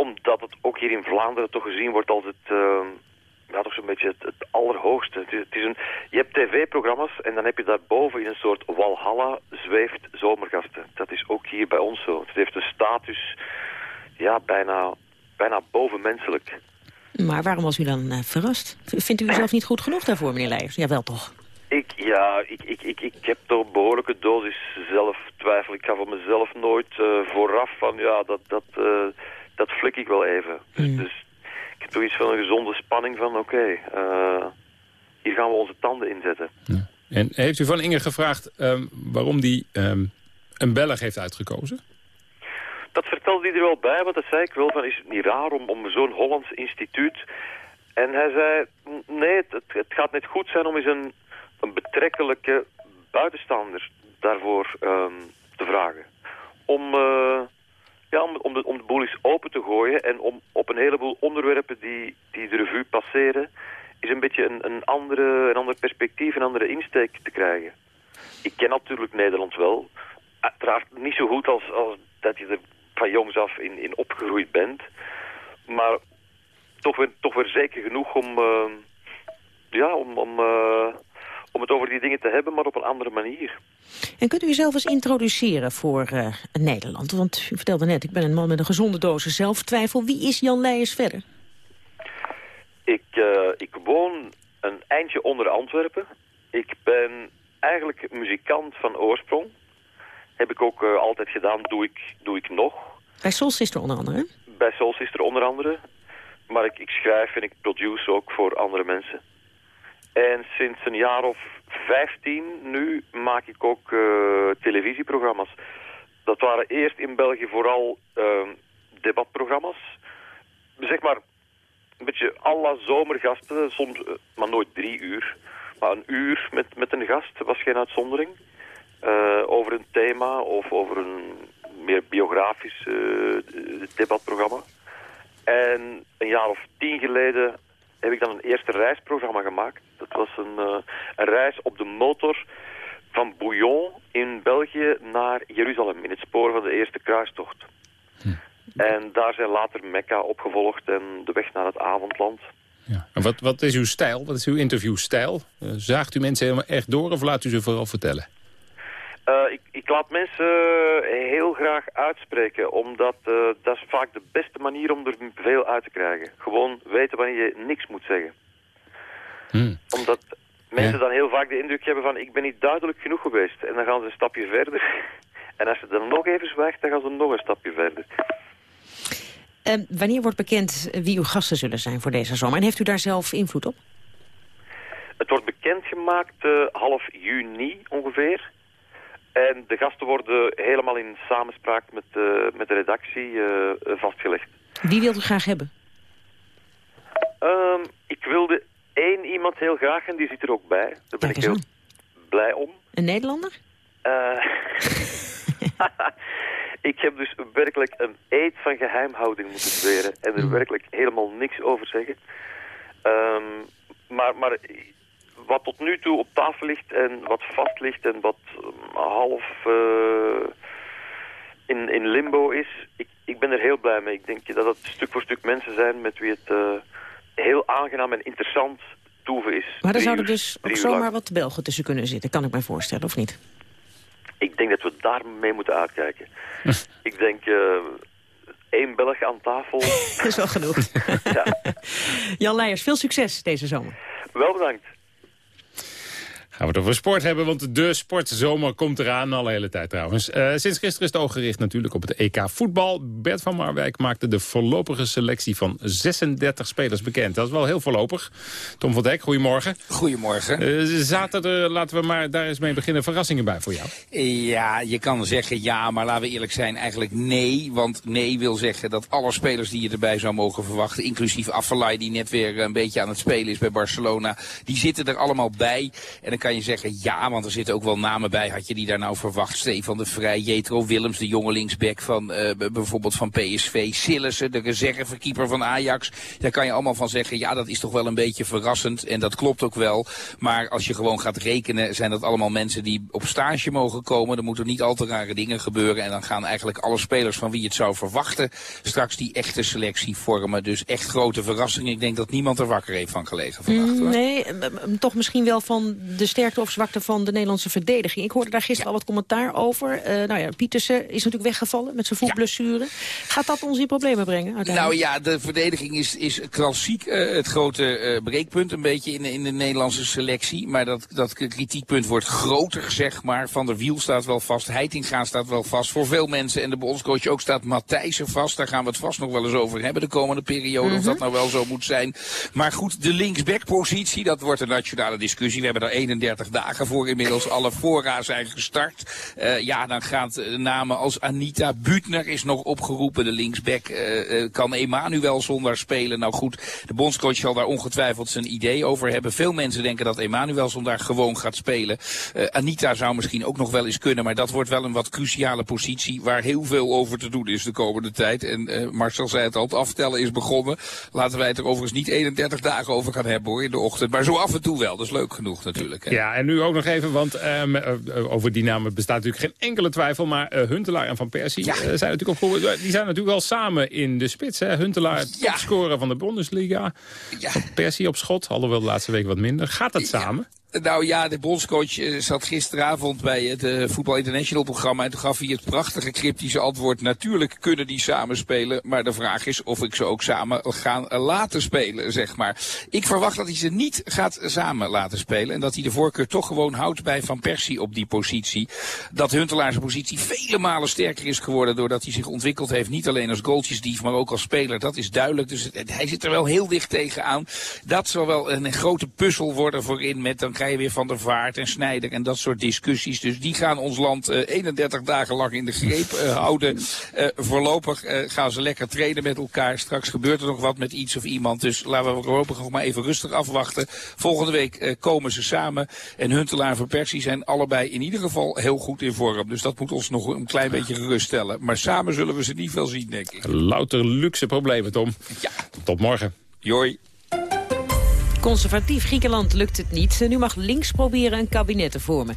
Speaker 50: Omdat het ook hier in Vlaanderen toch gezien wordt als het ja, toch zo'n beetje het, het allerhoogste. Het is, het is een, je hebt tv-programma's en dan heb je daarboven in een soort walhalla zweeft zomergasten. Dat is ook hier bij ons zo. Het heeft een status, ja, bijna, bijna bovenmenselijk.
Speaker 8: Maar waarom was u dan uh, verrast? Vindt u uzelf niet goed genoeg daarvoor, meneer Leijers? Ja, wel toch?
Speaker 50: Ik, ja, ik, ik, ik, ik heb toch een behoorlijke dosis zelftwijfel. Ik ga van mezelf nooit uh, vooraf van, ja, dat, dat, uh, dat flik ik wel even. Mm. Dus ik heb toch iets van een gezonde spanning van, oké, okay, uh, hier gaan we onze tanden inzetten.
Speaker 9: Ja. En heeft u van Inge gevraagd um, waarom die um, een Belg heeft uitgekozen?
Speaker 50: Dat vertelde hij er wel bij, want dat zei ik wel, van is het niet raar om, om zo'n Hollands instituut... En hij zei, nee, het, het, gaat net goed zijn om eens een, een betrekkelijke buitenstaander daarvoor um, te vragen. Om... Uh, ja, om, om, de, boel eens open te gooien en om op een heleboel onderwerpen die, die de revue passeren, is een beetje een, een, andere, een ander perspectief, een andere insteek te krijgen. Ik ken natuurlijk Nederland wel. Uiteraard niet zo goed als, als dat je er van jongs af in, in opgegroeid bent. Maar toch weer, toch weer zeker genoeg om, uh, ja, om, om, uh, om het over die dingen te hebben, maar op een andere manier.
Speaker 8: En kunt u uzelf eens introduceren voor uh, Nederland? Want u vertelde net, ik ben een man met een gezonde dosis zelftwijfel. Wie is Jan Leijers verder?
Speaker 50: Ik, uh, ik woon een eindje onder Antwerpen. Ik ben eigenlijk muzikant van oorsprong. Heb ik ook uh, altijd gedaan, doe ik, doe ik nog.
Speaker 8: Bij Soul Sister onder andere?
Speaker 50: Bij Soul Sister onder andere. Maar ik, ik schrijf en ik produce ook voor andere mensen. En sinds een jaar of 15 nu maak ik ook uh, televisieprogramma's. Dat waren eerst in België vooral uh, debatprogramma's. Zeg maar een beetje alle zomergasten, soms, uh, maar nooit drie uur. Maar een uur met, met een gast was geen uitzondering. Uh, over een thema of over een meer biografisch debatprogramma. En een jaar of tien geleden heb ik dan een eerste reisprogramma gemaakt. Dat was een, uh, een reis op de motor van Bouillon in België naar Jeruzalem, in het spoor van de eerste kruistocht. Hm. En daar zijn later Mekka opgevolgd en de weg naar het avondland.
Speaker 9: Ja. En wat, wat is uw stijl? Wat is uw interviewstijl? Uh, zaagt u mensen helemaal echt door of laat u ze vooral vertellen?
Speaker 50: Uh, ik, ik, laat mensen heel graag uitspreken, omdat uh, dat is vaak de beste manier om er veel uit te krijgen. Gewoon weten wanneer je niks moet zeggen. Hmm. Omdat mensen ja. dan heel vaak de indruk hebben van ik ben niet duidelijk genoeg geweest. En dan gaan ze een stapje verder. en als ze dan nog even zwijgt, dan gaan ze nog een stapje verder.
Speaker 8: Uh, wanneer wordt bekend wie uw gasten zullen zijn voor deze zomer? En heeft u daar zelf invloed op?
Speaker 50: Het wordt bekendgemaakt uh, half juni ongeveer. En de gasten worden helemaal in samenspraak met, uh, met de redactie uh, vastgelegd.
Speaker 8: Wie wilt u graag hebben?
Speaker 50: Um, ik wilde één iemand heel graag en die zit er ook bij. Daar ben ik heel
Speaker 8: aan.
Speaker 50: blij om.
Speaker 8: Een Nederlander?
Speaker 50: Uh, ik heb dus werkelijk een eed van geheimhouding moeten zweren. En er werkelijk helemaal niks over zeggen. Um, maar, maar wat tot nu toe op tafel ligt en wat vast ligt en wat half uh, in, in limbo is, ik, ik ben er heel blij mee. Ik denk dat het stuk voor stuk mensen zijn met wie het uh, heel aangenaam en interessant toeven is.
Speaker 8: Maar er zouden dus ook zomaar wat Belgen tussen kunnen zitten, kan ik mij voorstellen, of niet?
Speaker 50: Ik denk dat we daar mee moeten uitkijken. ik denk... Uh, één Belg aan tafel.
Speaker 8: dat is wel genoeg. ja. Jan Leijers, veel succes deze zomer.
Speaker 50: Wel bedankt.
Speaker 9: Gaan we het over sport hebben, want de sportzomer komt eraan. Al de hele tijd trouwens. Uh, sinds gisteren is het oog gericht natuurlijk op het EK voetbal. Bert van Marwijk maakte de voorlopige selectie van 36 spelers bekend. Dat is wel heel voorlopig. Tom van Dijk, goedemorgen.
Speaker 51: Goedemorgen.
Speaker 9: Uh, zaten er, laten we maar daar eens mee beginnen, verrassingen bij voor jou?
Speaker 51: Ja, je kan zeggen ja, maar laten we eerlijk zijn, eigenlijk nee. Want nee wil zeggen dat alle spelers die je erbij zou mogen verwachten... inclusief Afellay, die net weer een beetje aan het spelen is bij Barcelona... die zitten er allemaal bij. En dan kan je zeggen ja, want er zitten ook wel namen bij. Had je die daar nou verwacht? Stefan de Vrij, Jetro Willems, de jonge linksback van uh, bijvoorbeeld van PSV. Sillissen, de reservekeeper van Ajax. Daar kan je allemaal van zeggen, ja, dat is toch wel een beetje verrassend. En dat klopt ook wel. Maar als je gewoon gaat rekenen, zijn dat allemaal mensen die op stage mogen komen. Er moeten niet al te rare dingen gebeuren. En dan gaan eigenlijk alle spelers van wie je het zou verwachten... straks die echte selectie vormen. Dus echt grote verrassing. Ik denk dat niemand er wakker heeft van gelegen vannacht. Hoor.
Speaker 8: Nee, toch misschien wel van de sterkte of zwakte van de Nederlandse verdediging. Ik hoorde daar gisteren al wat commentaar over. Uh, nou ja, Pietersen is natuurlijk weggevallen met zijn voetblessure. Gaat dat ons in problemen brengen
Speaker 51: Nou ja, de verdediging is, is klassiek uh, het grote uh, breekpunt een beetje in, in de Nederlandse selectie. Maar dat, dat kritiekpunt wordt groter, zeg maar. Van der Wiel staat wel vast, Heitinga staat wel vast. Voor veel mensen en de bondscoach ook staat Matthijsen vast. Daar gaan we het vast nog wel eens over hebben de komende periode. Mm -hmm. Of dat nou wel zo moet zijn. Maar goed, de linksbackpositie, dat wordt een nationale discussie. We hebben er 31 dagen voor inmiddels. Alle fora zijn gestart. Uh, ja, dan gaat namen als Anita Butner is nog opgeroepen. De linksback uh, kan Emanuel zonder spelen. Nou goed, de bondscoach zal daar ongetwijfeld zijn idee over hebben. Veel mensen denken dat Emanuel zonder gewoon gaat spelen. Anita zou misschien ook nog wel eens kunnen. Maar dat wordt wel een wat cruciale positie waar heel veel over te doen is de komende tijd. En Marcel zei het al, het aftellen is begonnen. Laten wij het er overigens niet 31 dagen over gaan hebben hoor in de ochtend. Maar zo af en toe wel, dat is leuk genoeg natuurlijk.
Speaker 9: Ja, en nu ook nog even, want um, uh, over die namen bestaat natuurlijk geen enkele twijfel. Maar uh, Huntelaar en Van Persie ja. zijn natuurlijk op, die zijn natuurlijk wel samen in de spits. Hè? Huntelaar, ja. topscorer van de Bundesliga. Ja. Persie op schot, alhoewel de laatste week wat minder. Gaat dat samen?
Speaker 51: Nou ja, de bondscoach zat gisteravond bij het uh, Voetbal International programma en toen gaf hij het prachtige cryptische antwoord. Natuurlijk kunnen die samen spelen, maar de vraag is of ik ze ook samen gaan laten spelen, zeg maar. Ik verwacht dat hij ze niet gaat samen laten spelen en dat hij de voorkeur toch gewoon houdt bij Van Persie op die positie. Dat Huntelaar zijn positie vele malen sterker is geworden doordat hij zich ontwikkeld heeft. Niet alleen als goaltjesdief, maar ook als speler. Dat is duidelijk. Dus hij zit er wel heel dicht tegenaan. Dat zal wel een, een grote puzzel worden voorin met dan krijg je weer Van der Vaart en Snijder en dat soort discussies. Dus die gaan ons land uh, 31 dagen lang in de greep uh, houden. Uh, voorlopig gaan ze lekker trainen met elkaar. Straks gebeurt er nog wat met iets of iemand. Dus laten we voorlopig nog maar even rustig afwachten. Volgende week komen ze samen. En Huntelaar en Van Persie zijn allebei in ieder geval heel goed in vorm. Dus dat moet ons nog een klein beetje geruststellen. Maar samen zullen we ze niet veel zien, denk ik.
Speaker 9: Louter luxe problemen, Tom.
Speaker 51: Ja.
Speaker 9: Tot morgen.
Speaker 51: Joi.
Speaker 8: Conservatief Griekenland lukt het niet. Nu mag links proberen een kabinet te vormen.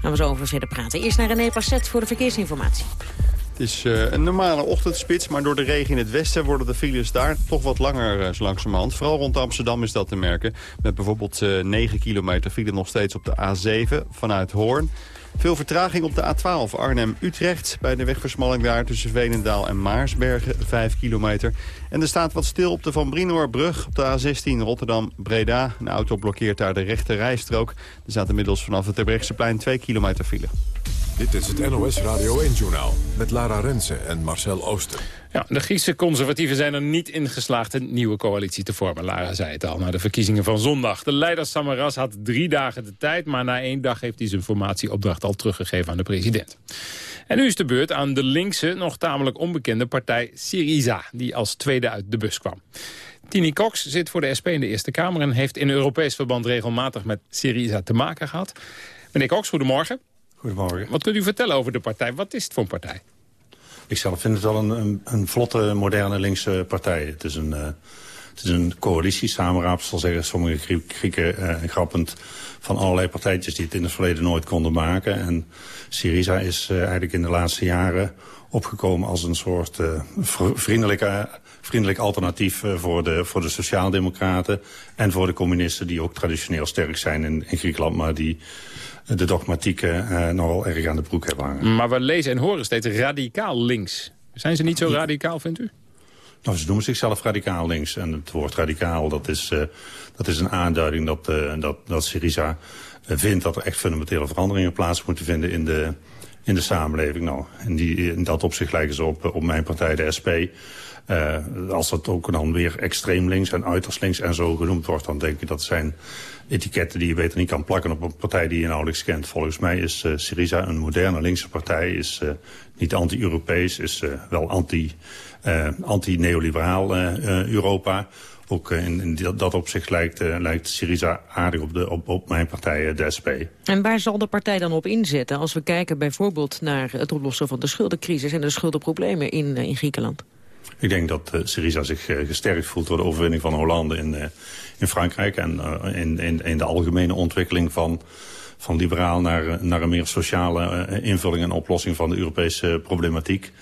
Speaker 8: Gaan we zo over verder praten. Eerst naar René Passet voor de verkeersinformatie.
Speaker 3: Het is uh, een normale ochtendspits, maar door de regen in het westen worden de files daar toch wat langer zo langzamerhand. Vooral rond Amsterdam is dat te merken. Met bijvoorbeeld uh, 9 kilometer file nog steeds op de A7 vanuit Hoorn. Veel vertraging op de A12 Arnhem-Utrecht. Bij de wegversmalling daar tussen Veenendaal en Maarsbergen, 5 kilometer. En er staat wat stil op de Van Brinoorbrug op de A16 Rotterdam-Breda. Een auto blokkeert daar de rechte rijstrook. Er staat inmiddels vanaf het Terbrechtseplein 2 kilometer file.
Speaker 1: Dit is het NOS Radio 1-journaal met Lara Rensen en Marcel Ooster.
Speaker 9: Ja, de Griekse conservatieven zijn er niet in geslaagd een nieuwe coalitie te vormen. Lara zei het al, na de verkiezingen van zondag. De leider Samaras had drie dagen de tijd, maar na één dag heeft hij zijn formatieopdracht al teruggegeven aan de president. En nu is de beurt aan de linkse, nog tamelijk onbekende partij Syriza, die als tweede uit de bus kwam. Tini Cox zit voor de SP in de Eerste Kamer en heeft in Europees verband regelmatig met Syriza te maken gehad. Meneer Cox, goedemorgen.
Speaker 52: Goedemorgen.
Speaker 9: Wat kunt u vertellen over de partij? Wat is het voor een partij?
Speaker 52: Ik zelf vind het wel een, een, een vlotte, moderne linkse partij. Het is een, uh, het is een coalitie, samenraapsel zeggen sommige Grieken uh, grappend... van allerlei partijtjes die het in het verleden nooit konden maken. En Syriza is uh, eigenlijk in de laatste jaren opgekomen als een soort vriendelijke, vriendelijk alternatief voor de, voor de sociaaldemocraten... en voor de communisten die ook traditioneel sterk zijn in, in Griekenland... maar die de dogmatieken uh, nogal erg aan de broek hebben hangen.
Speaker 9: Maar we lezen en horen steeds radicaal links. Zijn ze niet zo radicaal, vindt u?
Speaker 52: Nou, ze noemen zichzelf radicaal links. En het woord radicaal, dat is, uh, dat is een aanduiding dat, uh, dat, dat Syriza vindt dat er echt fundamentele veranderingen plaats moeten vinden in de, in de samenleving. Nou, in, die, in dat opzicht lijken ze op, op mijn partij, de SP. Uh, als dat ook dan weer extreem links en uiterst links en zo genoemd wordt... dan denk ik dat zijn etiketten die je beter niet kan plakken op een partij die je nauwelijks kent. Volgens mij is uh, Syriza een moderne linkse partij, is uh, niet anti-Europees, is wel anti, anti-neoliberaal Europa. Ook in, in dat, dat, opzicht lijkt, lijkt Syriza aardig op, de, op, op mijn partij, de SP.
Speaker 8: En waar zal de partij dan op inzetten als we kijken bijvoorbeeld naar het oplossen van de schuldencrisis en de schuldenproblemen in, in Griekenland?
Speaker 52: Ik denk dat uh, Syriza zich uh, gesterkt voelt door de overwinning van Hollande in, uh, in Frankrijk. En in, in, in, de algemene ontwikkeling van, van liberaal naar, naar een meer sociale invulling en oplossing van de Europese problematiek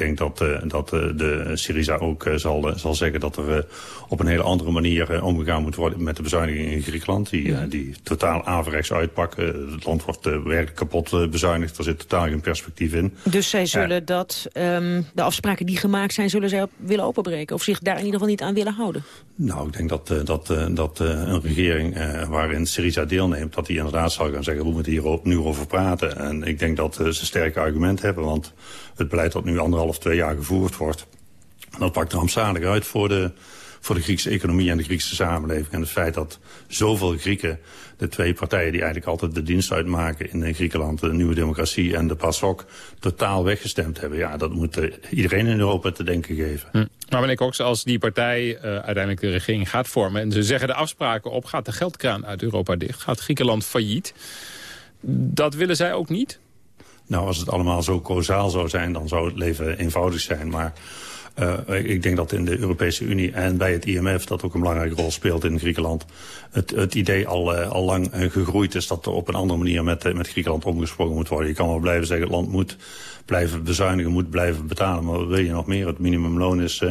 Speaker 52: denk dat, uh, dat uh, de Syriza ook uh, zal, zal zeggen dat er op een hele andere manier omgegaan moet worden met de bezuinigingen in Griekenland. Die, ja. die totaal averechts uitpakken. het land wordt werkelijk kapot bezuinigd. Er zit totaal geen perspectief in.
Speaker 8: Dus zij zullen dat, um, de afspraken die gemaakt zijn, zullen zij op willen openbreken? Of zich daar in ieder geval niet aan willen houden?
Speaker 52: Nou, ik denk dat, dat, dat een regering waarin Syriza deelneemt, dat die inderdaad zal gaan zeggen, we moeten hier nu over praten. En ik denk dat ze sterke argumenten hebben, want het beleid dat nu anderhalf, twee jaar gevoerd wordt... dat pakt rampzalig uit voor de, voor de Griekse economie en de Griekse samenleving. En het feit dat zoveel Grieken, de twee partijen die eigenlijk altijd de dienst uitmaken in Griekenland, de Nieuwe Democratie en de PASOK, totaal weggestemd hebben. Ja, dat moet uh, iedereen in Europa te denken geven. Hm.
Speaker 9: Maar meneer Cox, als die partij uh, uiteindelijk de regering gaat vormen en ze zeggen de afspraken op, gaat de geldkraan uit Europa dicht, gaat Griekenland failliet. Dat willen zij ook niet?
Speaker 52: Nou, als het allemaal zo causaal zou zijn, dan zou het leven eenvoudig zijn. Maar uh, ik denk dat in de Europese Unie en bij het IMF dat ook een belangrijke rol speelt in Griekenland. Het, het idee al, uh, lang uh, gegroeid is dat er op een andere manier met, met Griekenland omgesprongen moet worden. Je kan wel blijven zeggen het land moet blijven bezuinigen, moet blijven betalen. Maar wat wil je nog meer? Het minimumloon is,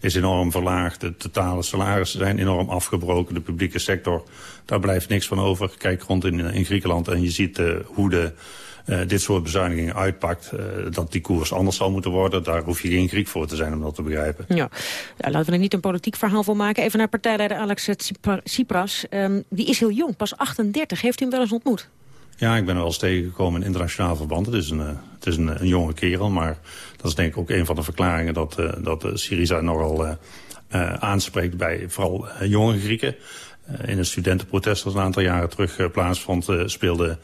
Speaker 52: is enorm verlaagd. De totale salarissen zijn enorm afgebroken. De publieke sector, daar blijft niks van over. Kijk rond in, in Griekenland en je ziet hoe de dit soort bezuinigingen uitpakt... Uh, dat die koers anders zal moeten worden. Daar hoef je geen Griek voor te zijn om dat te begrijpen.
Speaker 8: Ja, ja laten we er niet een politiek verhaal van maken. Even naar partijleider Alex Tsipras. Um, die is heel jong, pas 38. Heeft u hem wel eens ontmoet?
Speaker 52: Ja, ik ben wel eens tegengekomen in internationaal verband. Het is, een, uh, het is een, een, jonge kerel, maar dat is denk ik ook een van de verklaringen... dat, uh, dat Syriza nogal uh, aanspreekt bij vooral jonge Grieken. Eh, in een studentenprotest dat een aantal jaren terug eh, plaatsvond... Eh, speelde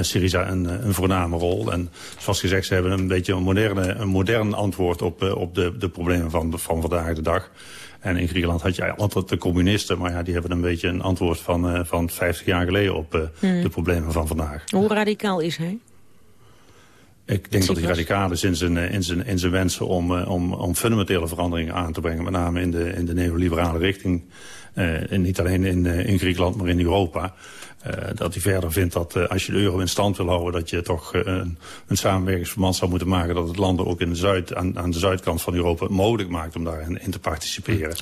Speaker 52: Syriza een, een voorname rol. En zoals gezegd, ze hebben een beetje een, moderne, een modern antwoord... op, op de, de problemen van, van vandaag de dag. En in Griekenland had je altijd de communisten... maar ja, die hebben een beetje een antwoord van, van 50 jaar geleden... op hmm. de problemen van vandaag.
Speaker 8: Hoe radicaal is hij?
Speaker 52: Ik denk dat hij radicaal is in zijn, in zijn, in zijn wensen om, om, om fundamentele veranderingen aan te brengen. Met name in de, in de neoliberale richting. Uh, en niet alleen in, uh, in Griekenland, maar in Europa. Uh, dat hij verder vindt dat als je de euro in stand wil houden... dat je toch een, een samenwerkingsverband zou moeten maken... dat het landen ook in de zuid, aan, aan de zuidkant van Europa mogelijk maakt om daarin in te participeren.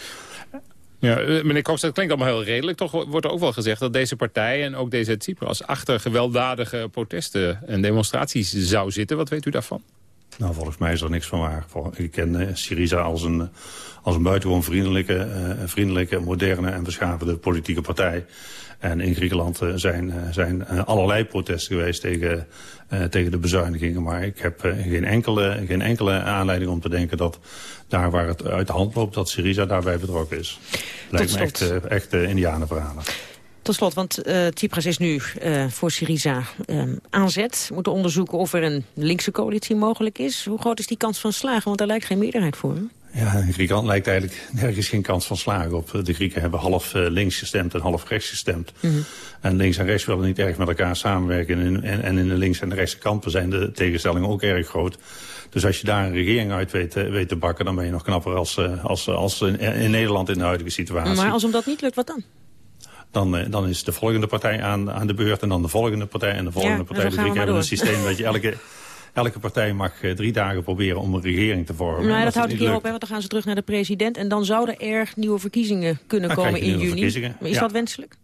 Speaker 9: Ja, meneer Cox, dat klinkt allemaal heel redelijk. Toch wordt er ook wel gezegd dat deze partij en ook deze Tsipras... achter gewelddadige protesten en demonstraties zou zitten. Wat weet u daarvan?
Speaker 52: Nou, volgens mij is er niks van waar. Ik ken Syriza als een, als een buitengewoon vriendelijke, uh, vriendelijke, moderne en beschavende politieke partij. En in Griekenland zijn, zijn allerlei protesten geweest tegen, tegen de bezuinigingen. Maar ik heb geen, enkele, geen enkele aanleiding om te denken dat daar waar het uit de hand loopt... dat Syriza daarbij betrokken is. Lijkt me echt, echt indianenverhalen.
Speaker 8: Tot slot, want uh, Tsipras is nu uh, voor Syriza um, aanzet. Moeten onderzoeken of er een linkse coalitie mogelijk is. Hoe groot is die kans van slagen? Want daar lijkt geen meerderheid voor.
Speaker 52: Ja, in Griekenland lijkt eigenlijk nergens geen kans van slagen op. De Grieken hebben half uh, links gestemd en half rechts gestemd. Mm -hmm. En links en rechts willen niet erg met elkaar samenwerken. En, en, en in de links en de rechtse kanten zijn de tegenstellingen ook erg groot. Dus als je daar een regering uit weet, weet te bakken... dan ben je nog knapper als, als, als in, in Nederland in de huidige situatie.
Speaker 8: Maar als hem dat niet lukt, wat dan?
Speaker 52: Dan, dan, is de volgende partij aan, aan de beurt en dan de volgende partij en de volgende
Speaker 8: ja,
Speaker 52: partij. Grieken hebben een systeem dat je elke, elke partij mag uh, drie dagen proberen om een regering te vormen.
Speaker 8: Nou, dat houdt ik hier op, hè, want dan gaan ze terug naar de president. En dan zouden er nieuwe verkiezingen kunnen dan komen in juni. Maar is ja. dat wenselijk?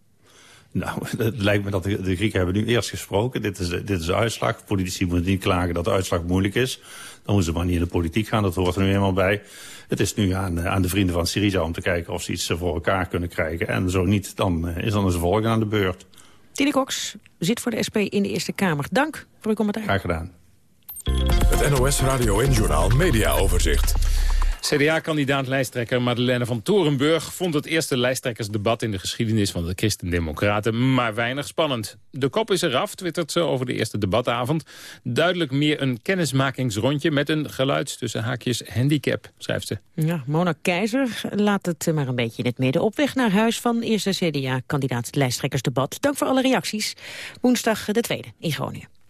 Speaker 52: Nou, het lijkt me dat de, de, Grieken hebben nu eerst gesproken. Dit is, dit is de uitslag. Politici moeten niet klagen dat de uitslag moeilijk is. Dan moeten ze maar niet in de politiek gaan. Dat hoort er nu eenmaal bij. Het is nu aan, aan de vrienden van Syriza om te kijken of ze iets voor elkaar kunnen krijgen. En zo niet, dan is dan de volgende aan de beurt.
Speaker 8: Tine Cox zit voor de SP in de Eerste Kamer. Dank voor uw commentaar.
Speaker 3: Graag gedaan.
Speaker 1: Het NOS Radio en Journal Media Overzicht.
Speaker 9: CDA-kandidaat-lijsttrekker Madeleine van Torenburg... vond het eerste lijsttrekkersdebat in de geschiedenis van de Christen-Democraten... maar weinig spannend. De kop is eraf, twittert ze over de eerste debatavond. Duidelijk meer een kennismakingsrondje met een geluids tussen haakjes handicap, schrijft ze.
Speaker 8: Ja, Mona Keizer laat het maar een beetje in het midden. Op weg naar huis van eerste CDA-kandidaat-lijsttrekkersdebat. Dank voor alle reacties. Woensdag de tweede in Groningen.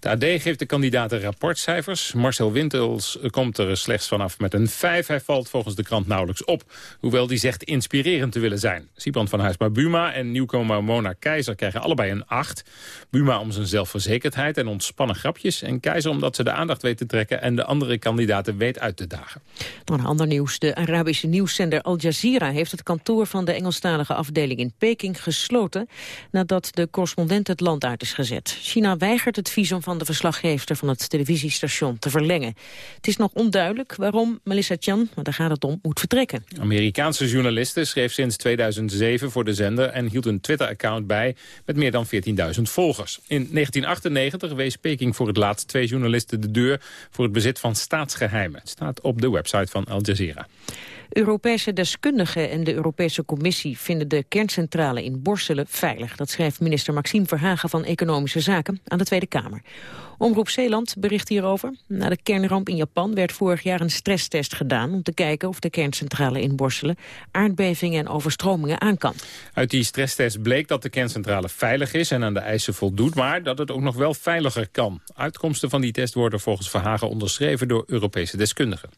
Speaker 9: De AD geeft de kandidaten rapportcijfers. Marcel Wintels komt er slechts vanaf met een 5. Hij valt volgens de krant nauwelijks op. Hoewel die zegt inspirerend te willen zijn. Siebrand van Huisma Buma en nieuwkomer Mona Keizer krijgen allebei een 8. Buma om zijn zelfverzekerdheid en ontspannen grapjes. En Keizer omdat ze de aandacht weet te trekken... en de andere kandidaten weet uit te dagen.
Speaker 8: Een ander nieuws. De Arabische nieuwszender Al Jazeera... heeft het kantoor van de Engelstalige afdeling in Peking gesloten... nadat de correspondent het land uit is gezet. China weigert het het visum van de verslaggever van het televisiestation te verlengen. Het is nog onduidelijk waarom Melissa Chan, maar daar gaat het om, moet vertrekken.
Speaker 9: Amerikaanse journaliste schreef sinds 2007 voor de zender en hield een Twitter-account bij met meer dan 14.000 volgers. In 1998 wees Peking voor het laatst twee journalisten de deur voor het bezit van staatsgeheimen. Het staat op de website van Al Jazeera.
Speaker 8: Europese deskundigen en de Europese Commissie vinden de kerncentrale in Borselen veilig. Dat schrijft minister Maxime Verhagen van Economische Zaken aan de Tweede Kamer. summer. Omroep Zeeland bericht hierover. Na de kernramp in Japan werd vorig jaar een stresstest gedaan... om te kijken of de kerncentrale in Borselen aardbevingen en overstromingen aan kan.
Speaker 9: Uit die stresstest bleek dat de kerncentrale veilig is en aan de eisen voldoet... maar dat het ook nog wel veiliger kan. Uitkomsten van die test worden volgens Verhagen onderschreven door Europese deskundigen.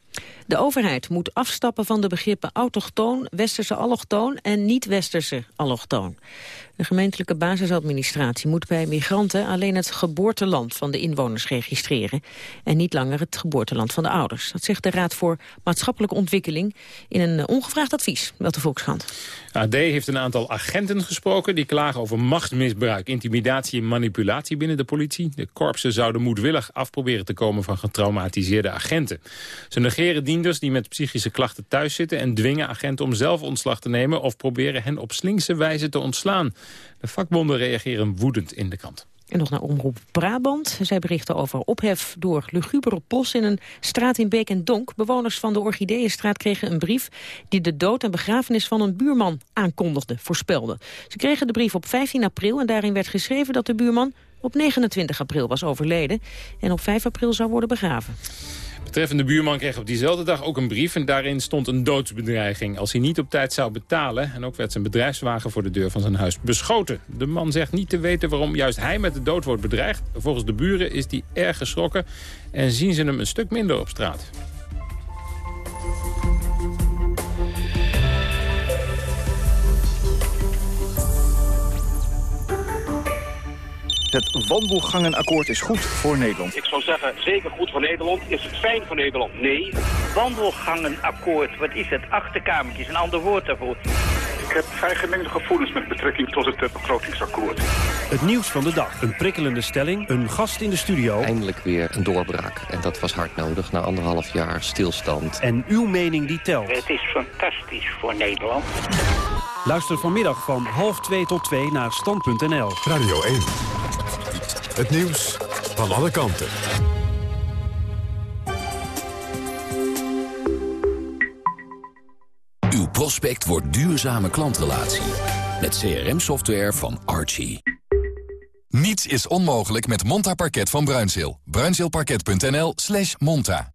Speaker 8: De overheid moet afstappen van de begrippen autochtoon, westerse allochtoon en niet-westerse allochtoon. De gemeentelijke basisadministratie moet bij migranten alleen het geboorteland van de inwoners registreren en niet langer het geboorteland van de ouders. Dat zegt de Raad voor Maatschappelijke Ontwikkeling in een ongevraagd advies, wel de Volkskrant.
Speaker 9: AD heeft een aantal agenten gesproken die klagen over machtsmisbruik, intimidatie en manipulatie binnen de politie. De korpsen zouden moedwillig afproberen te komen van getraumatiseerde agenten. Ze negeren dienders die met psychische klachten thuis zitten en dwingen agenten om zelf ontslag te nemen of proberen hen op slinkse wijze te ontslaan. De vakbonden reageren woedend in de krant.
Speaker 8: En nog naar Omroep Brabant. Zij berichten over ophef door lugubere pos in een straat in Beek en Donk. Bewoners van de Orchideenstraat kregen een brief... die de dood en begrafenis van een buurman aankondigde, voorspelde. Ze kregen de brief op 15 april en daarin werd geschreven dat de buurman op 29 april was overleden... en op 5 april zou worden begraven.
Speaker 9: Betreffende buurman kreeg op diezelfde dag ook een brief... en daarin stond een doodsbedreiging als hij niet op tijd zou betalen. En ook werd zijn bedrijfswagen voor de deur van zijn huis beschoten. De man zegt niet te weten waarom juist hij met de dood wordt bedreigd. Volgens de buren is hij erg geschrokken en zien ze hem een stuk minder op straat.
Speaker 53: Het wandelgangenakkoord is goed voor Nederland.
Speaker 54: Ik zou zeggen, zeker goed voor Nederland. Is het fijn voor Nederland? Nee.
Speaker 55: Wandelgangenakkoord, wat is het? Achterkamertje is een ander woord daarvoor.
Speaker 53: Ik heb vrij gemengde gevoelens met betrekking tot het begrotingsakkoord.
Speaker 56: Het nieuws van de dag. Een prikkelende stelling, een gast in de studio.
Speaker 57: Eindelijk weer een doorbraak. En dat was hard nodig na anderhalf jaar stilstand.
Speaker 56: En uw mening die telt.
Speaker 55: Het is fantastisch voor Nederland.
Speaker 56: Luister vanmiddag van half 2 tot 2 naar stand.nl.
Speaker 1: Radio 1. Het nieuws van alle kanten.
Speaker 58: Uw prospect wordt duurzame klantrelatie. Met CRM-software van Archie.
Speaker 59: Niets is onmogelijk met Monta Parket van Bruinzeel. Bruinzeelparket.nl slash monta.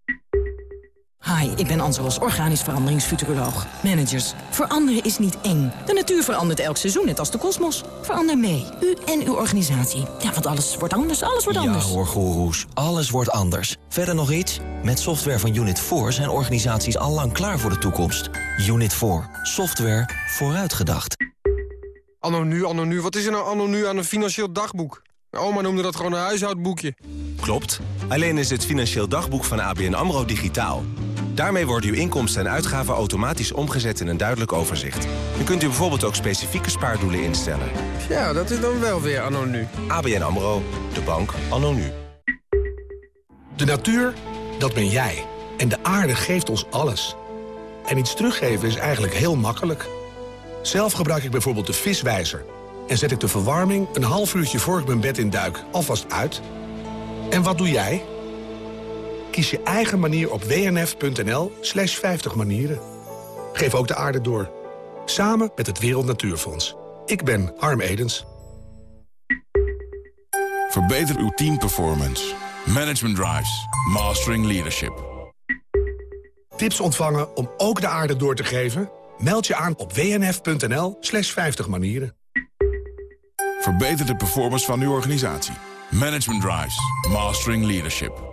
Speaker 60: Hi, ik ben Anselos, organisch veranderingsfuturoloog. Managers, veranderen is niet eng. De natuur verandert elk seizoen, net als de kosmos. Verander mee, u en uw organisatie. Ja, want alles wordt anders, alles wordt anders.
Speaker 61: Ja hoor, goeroes, alles wordt anders. Verder nog iets? Met software van Unit 4 zijn organisaties al lang klaar voor de toekomst. Unit 4, software vooruitgedacht.
Speaker 62: Anno nu, anno nu, wat is er nou anno nu aan een financieel dagboek? Oma noemde dat gewoon een huishoudboekje.
Speaker 63: Klopt, alleen is het financieel dagboek van ABN AMRO digitaal. Daarmee worden uw inkomsten en uitgaven automatisch omgezet in een duidelijk overzicht. U kunt u bijvoorbeeld ook specifieke spaardoelen instellen.
Speaker 62: Ja, dat is dan wel weer anno nu.
Speaker 63: ABN AMRO, de bank anno nu.
Speaker 64: De natuur, dat ben jij. En de aarde geeft ons alles. En iets teruggeven is eigenlijk heel makkelijk. Zelf gebruik ik bijvoorbeeld de viswijzer. en zet ik de verwarming een half uurtje voor ik mijn bed in duik alvast uit. En wat doe jij? Kies je eigen manier op wnf.nl slash 50 manieren. Geef ook de aarde door. Samen met het Wereld Natuurfonds. Ik ben Harm Edens.
Speaker 30: Verbeter uw teamperformance. Management Drives. Mastering Leadership.
Speaker 64: Tips ontvangen om ook de aarde door te geven? Meld je aan op wnf.nl slash 50 manieren.
Speaker 30: Verbeter de performance van uw organisatie. Management Drives. Mastering Leadership.